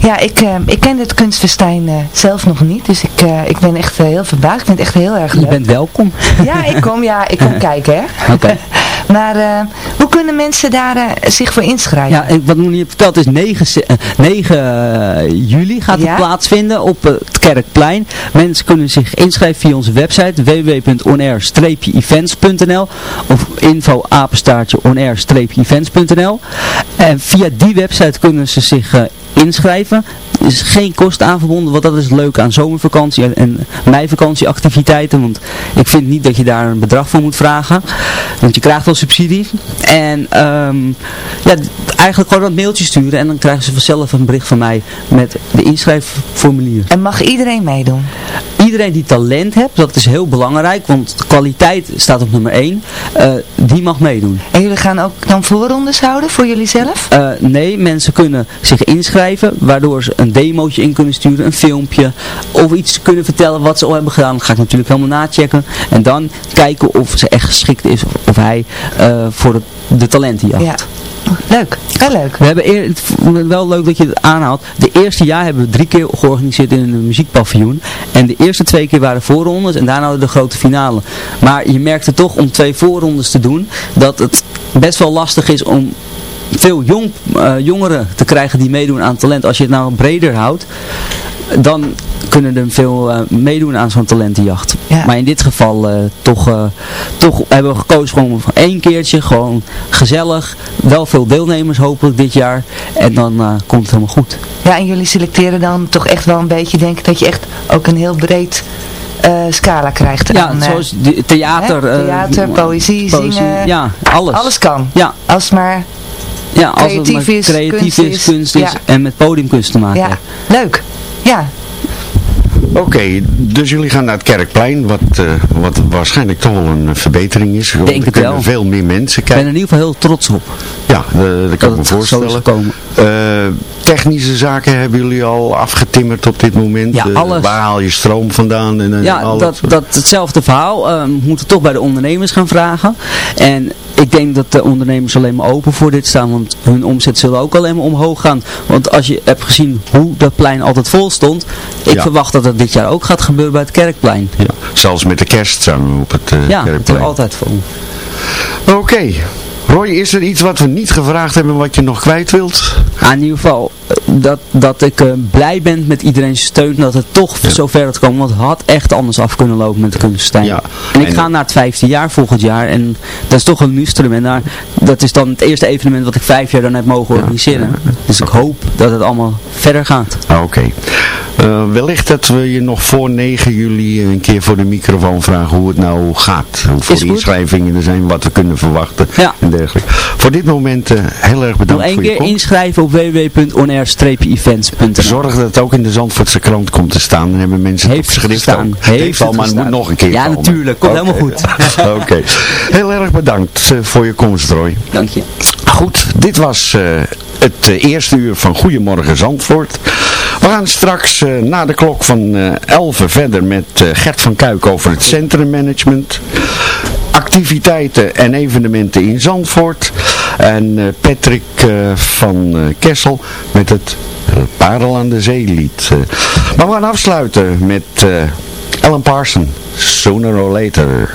Speaker 14: Ja, ik, eh, ik ken het kunstfestijn eh, zelf nog niet, dus ik, eh, ik ben echt heel verbaasd. Ik vind het echt heel erg leuk.
Speaker 12: Je bent welkom.
Speaker 14: Ja, ik kom, ja, ik kom kijken, hè.
Speaker 12: Oké.
Speaker 14: Maar hoe kunnen mensen daar zich voor inschrijven?
Speaker 12: Ja, en wat nog niet verteld is, 9, se- eh, 9 juli gaat het
Speaker 14: Ja?
Speaker 12: plaatsvinden op het Kerkplein. Mensen kunnen zich inschrijven via onze website www.onair-events.nl of info apenstaartje onair-events.nl En via die website kunnen ze zich eh, inschrijven. Er is geen kosten aan verbonden, want dat is het leuke aan zomervakantie en, en meivakantieactiviteiten. Want ik vind niet dat je daar een bedrag voor moet vragen. Want je krijgt wel subsidie. En ehm, ja, eigenlijk gewoon een mailtje sturen en dan krijgen ze vanzelf een bericht van mij met de inschrijfformulier.
Speaker 14: En mag iedereen meedoen?
Speaker 12: Iedereen die talent heeft, dat is heel belangrijk, want de kwaliteit staat op nummer 1, die mag meedoen.
Speaker 14: En jullie gaan ook dan voorrondes houden voor jullie zelf?
Speaker 12: Eh, nee, mensen kunnen zich inschrijven, waardoor ze een demootje in kunnen sturen, een filmpje, of iets kunnen vertellen wat ze al hebben gedaan. Dat ga ik natuurlijk helemaal nachecken. En dan kijken of ze echt geschikt is, of, of hij eh, voor de, de talentenjacht.
Speaker 14: Ja. Leuk, wel leuk.
Speaker 12: We hebben eer, wel leuk dat je het aanhaalt. De eerste jaar hebben we drie keer georganiseerd in een muziekpaviljoen. En de eerste twee keer waren voorrondes en daarna de grote finale. Maar je merkte toch om twee voorrondes te doen dat het best wel lastig is om veel jong, eh, jongeren te krijgen die meedoen aan talent. Als je het nou breder houdt, dan kunnen er veel eh, meedoen aan zo'n talentenjacht. Maar in dit geval eh, toch, toch hebben we gekozen gewoon voor één keertje, gewoon gezellig, wel veel deelnemers hopelijk dit jaar en dan komt het helemaal goed.
Speaker 14: Ja, en jullie selecteren dan toch echt wel een beetje, denk ik, dat je echt ook een heel breed scala krijgt.
Speaker 12: Ja, zoals theater.
Speaker 14: theater, poëzie, zingen.
Speaker 12: Ja, alles.
Speaker 14: Alles kan.
Speaker 12: Ja.
Speaker 14: Als maar
Speaker 12: ja, als
Speaker 14: creatief
Speaker 12: het
Speaker 14: is,
Speaker 12: creatief
Speaker 14: kunst
Speaker 12: is, kunst is, en met podiumkunst te maken
Speaker 14: Ja, leuk. Ja,
Speaker 7: Oké, dus jullie gaan naar het Kerkplein, wat, uh, wat waarschijnlijk toch wel een verbetering is.
Speaker 12: Denk
Speaker 7: er
Speaker 12: kunnen wel.
Speaker 7: veel meer mensen kijken.
Speaker 12: Ik ben er in ieder geval heel trots op.
Speaker 7: Ja, uh, dat kan ik me voorstellen. Uh, technische zaken hebben jullie al afgetimmerd op dit moment.
Speaker 12: Ja, alles.
Speaker 7: waar haal je stroom vandaan? En,
Speaker 12: ja,
Speaker 7: alles.
Speaker 12: Dat, dat, hetzelfde verhaal. we moeten toch bij de ondernemers gaan vragen. En ik denk dat de ondernemers alleen maar open voor dit staan, want hun omzet zullen ook alleen maar omhoog gaan. Want als je hebt gezien hoe dat plein altijd vol stond, ik verwacht dat dat dit jaar ook gaat gebeuren bij het Kerkplein.
Speaker 7: Ja, zelfs met de kerst staan we op het uh,
Speaker 12: ja,
Speaker 7: Kerkplein.
Speaker 12: Ja, het is altijd vol.
Speaker 7: Oké, Roy, is er iets wat we niet gevraagd hebben wat je nog kwijt wilt?
Speaker 12: Ah, in ieder geval eh, dat, dat ik uh, blij ben met iedereen's steun dat het toch ja. zover het komen. Want het had echt anders af kunnen lopen met de kunststijn.
Speaker 7: Ja.
Speaker 12: En ik ga naar het vijfde jaar volgend jaar. En dat is toch een lustrum. En daar, dat is dan het eerste evenement wat ik vijf jaar dan heb mogen organiseren. Dus ik hoop dat het allemaal verder gaat.
Speaker 7: Ah, Oké. Okay. Uh, wellicht dat we je nog voor 9 juli een keer voor de microfoon vragen hoe het nou gaat. Hoeveel inschrijvingen er zijn, wat we kunnen verwachten
Speaker 12: ja.
Speaker 7: en dergelijke. Voor dit moment uh, heel erg bedankt
Speaker 12: Nog
Speaker 7: voor
Speaker 12: één
Speaker 7: je
Speaker 12: keer inschrijven op www.onair-events.nl
Speaker 7: Zorg dat het ook in de Zandvoortse krant komt te staan. Dan hebben mensen
Speaker 12: Heeft
Speaker 7: het
Speaker 12: gestaan.
Speaker 7: ook.
Speaker 12: Heeft,
Speaker 7: Heeft al, maar het moet nog een keer
Speaker 12: Ja,
Speaker 7: komen.
Speaker 12: natuurlijk. Komt
Speaker 7: okay.
Speaker 12: helemaal goed.
Speaker 7: Oké. Okay. Heel erg bedankt uh, voor je komst, Roy.
Speaker 12: Dank je.
Speaker 7: Goed, dit was uh, het eerste uur van Goedemorgen Zandvoort. We gaan straks uh, na de klok van uh, 11 verder met uh, Gert van Kuik over het centrummanagement. Activiteiten en evenementen in Zandvoort. En Patrick van Kessel met het Parel aan de Zee lied. maar we gaan afsluiten met Alan Parson, Sooner or Later.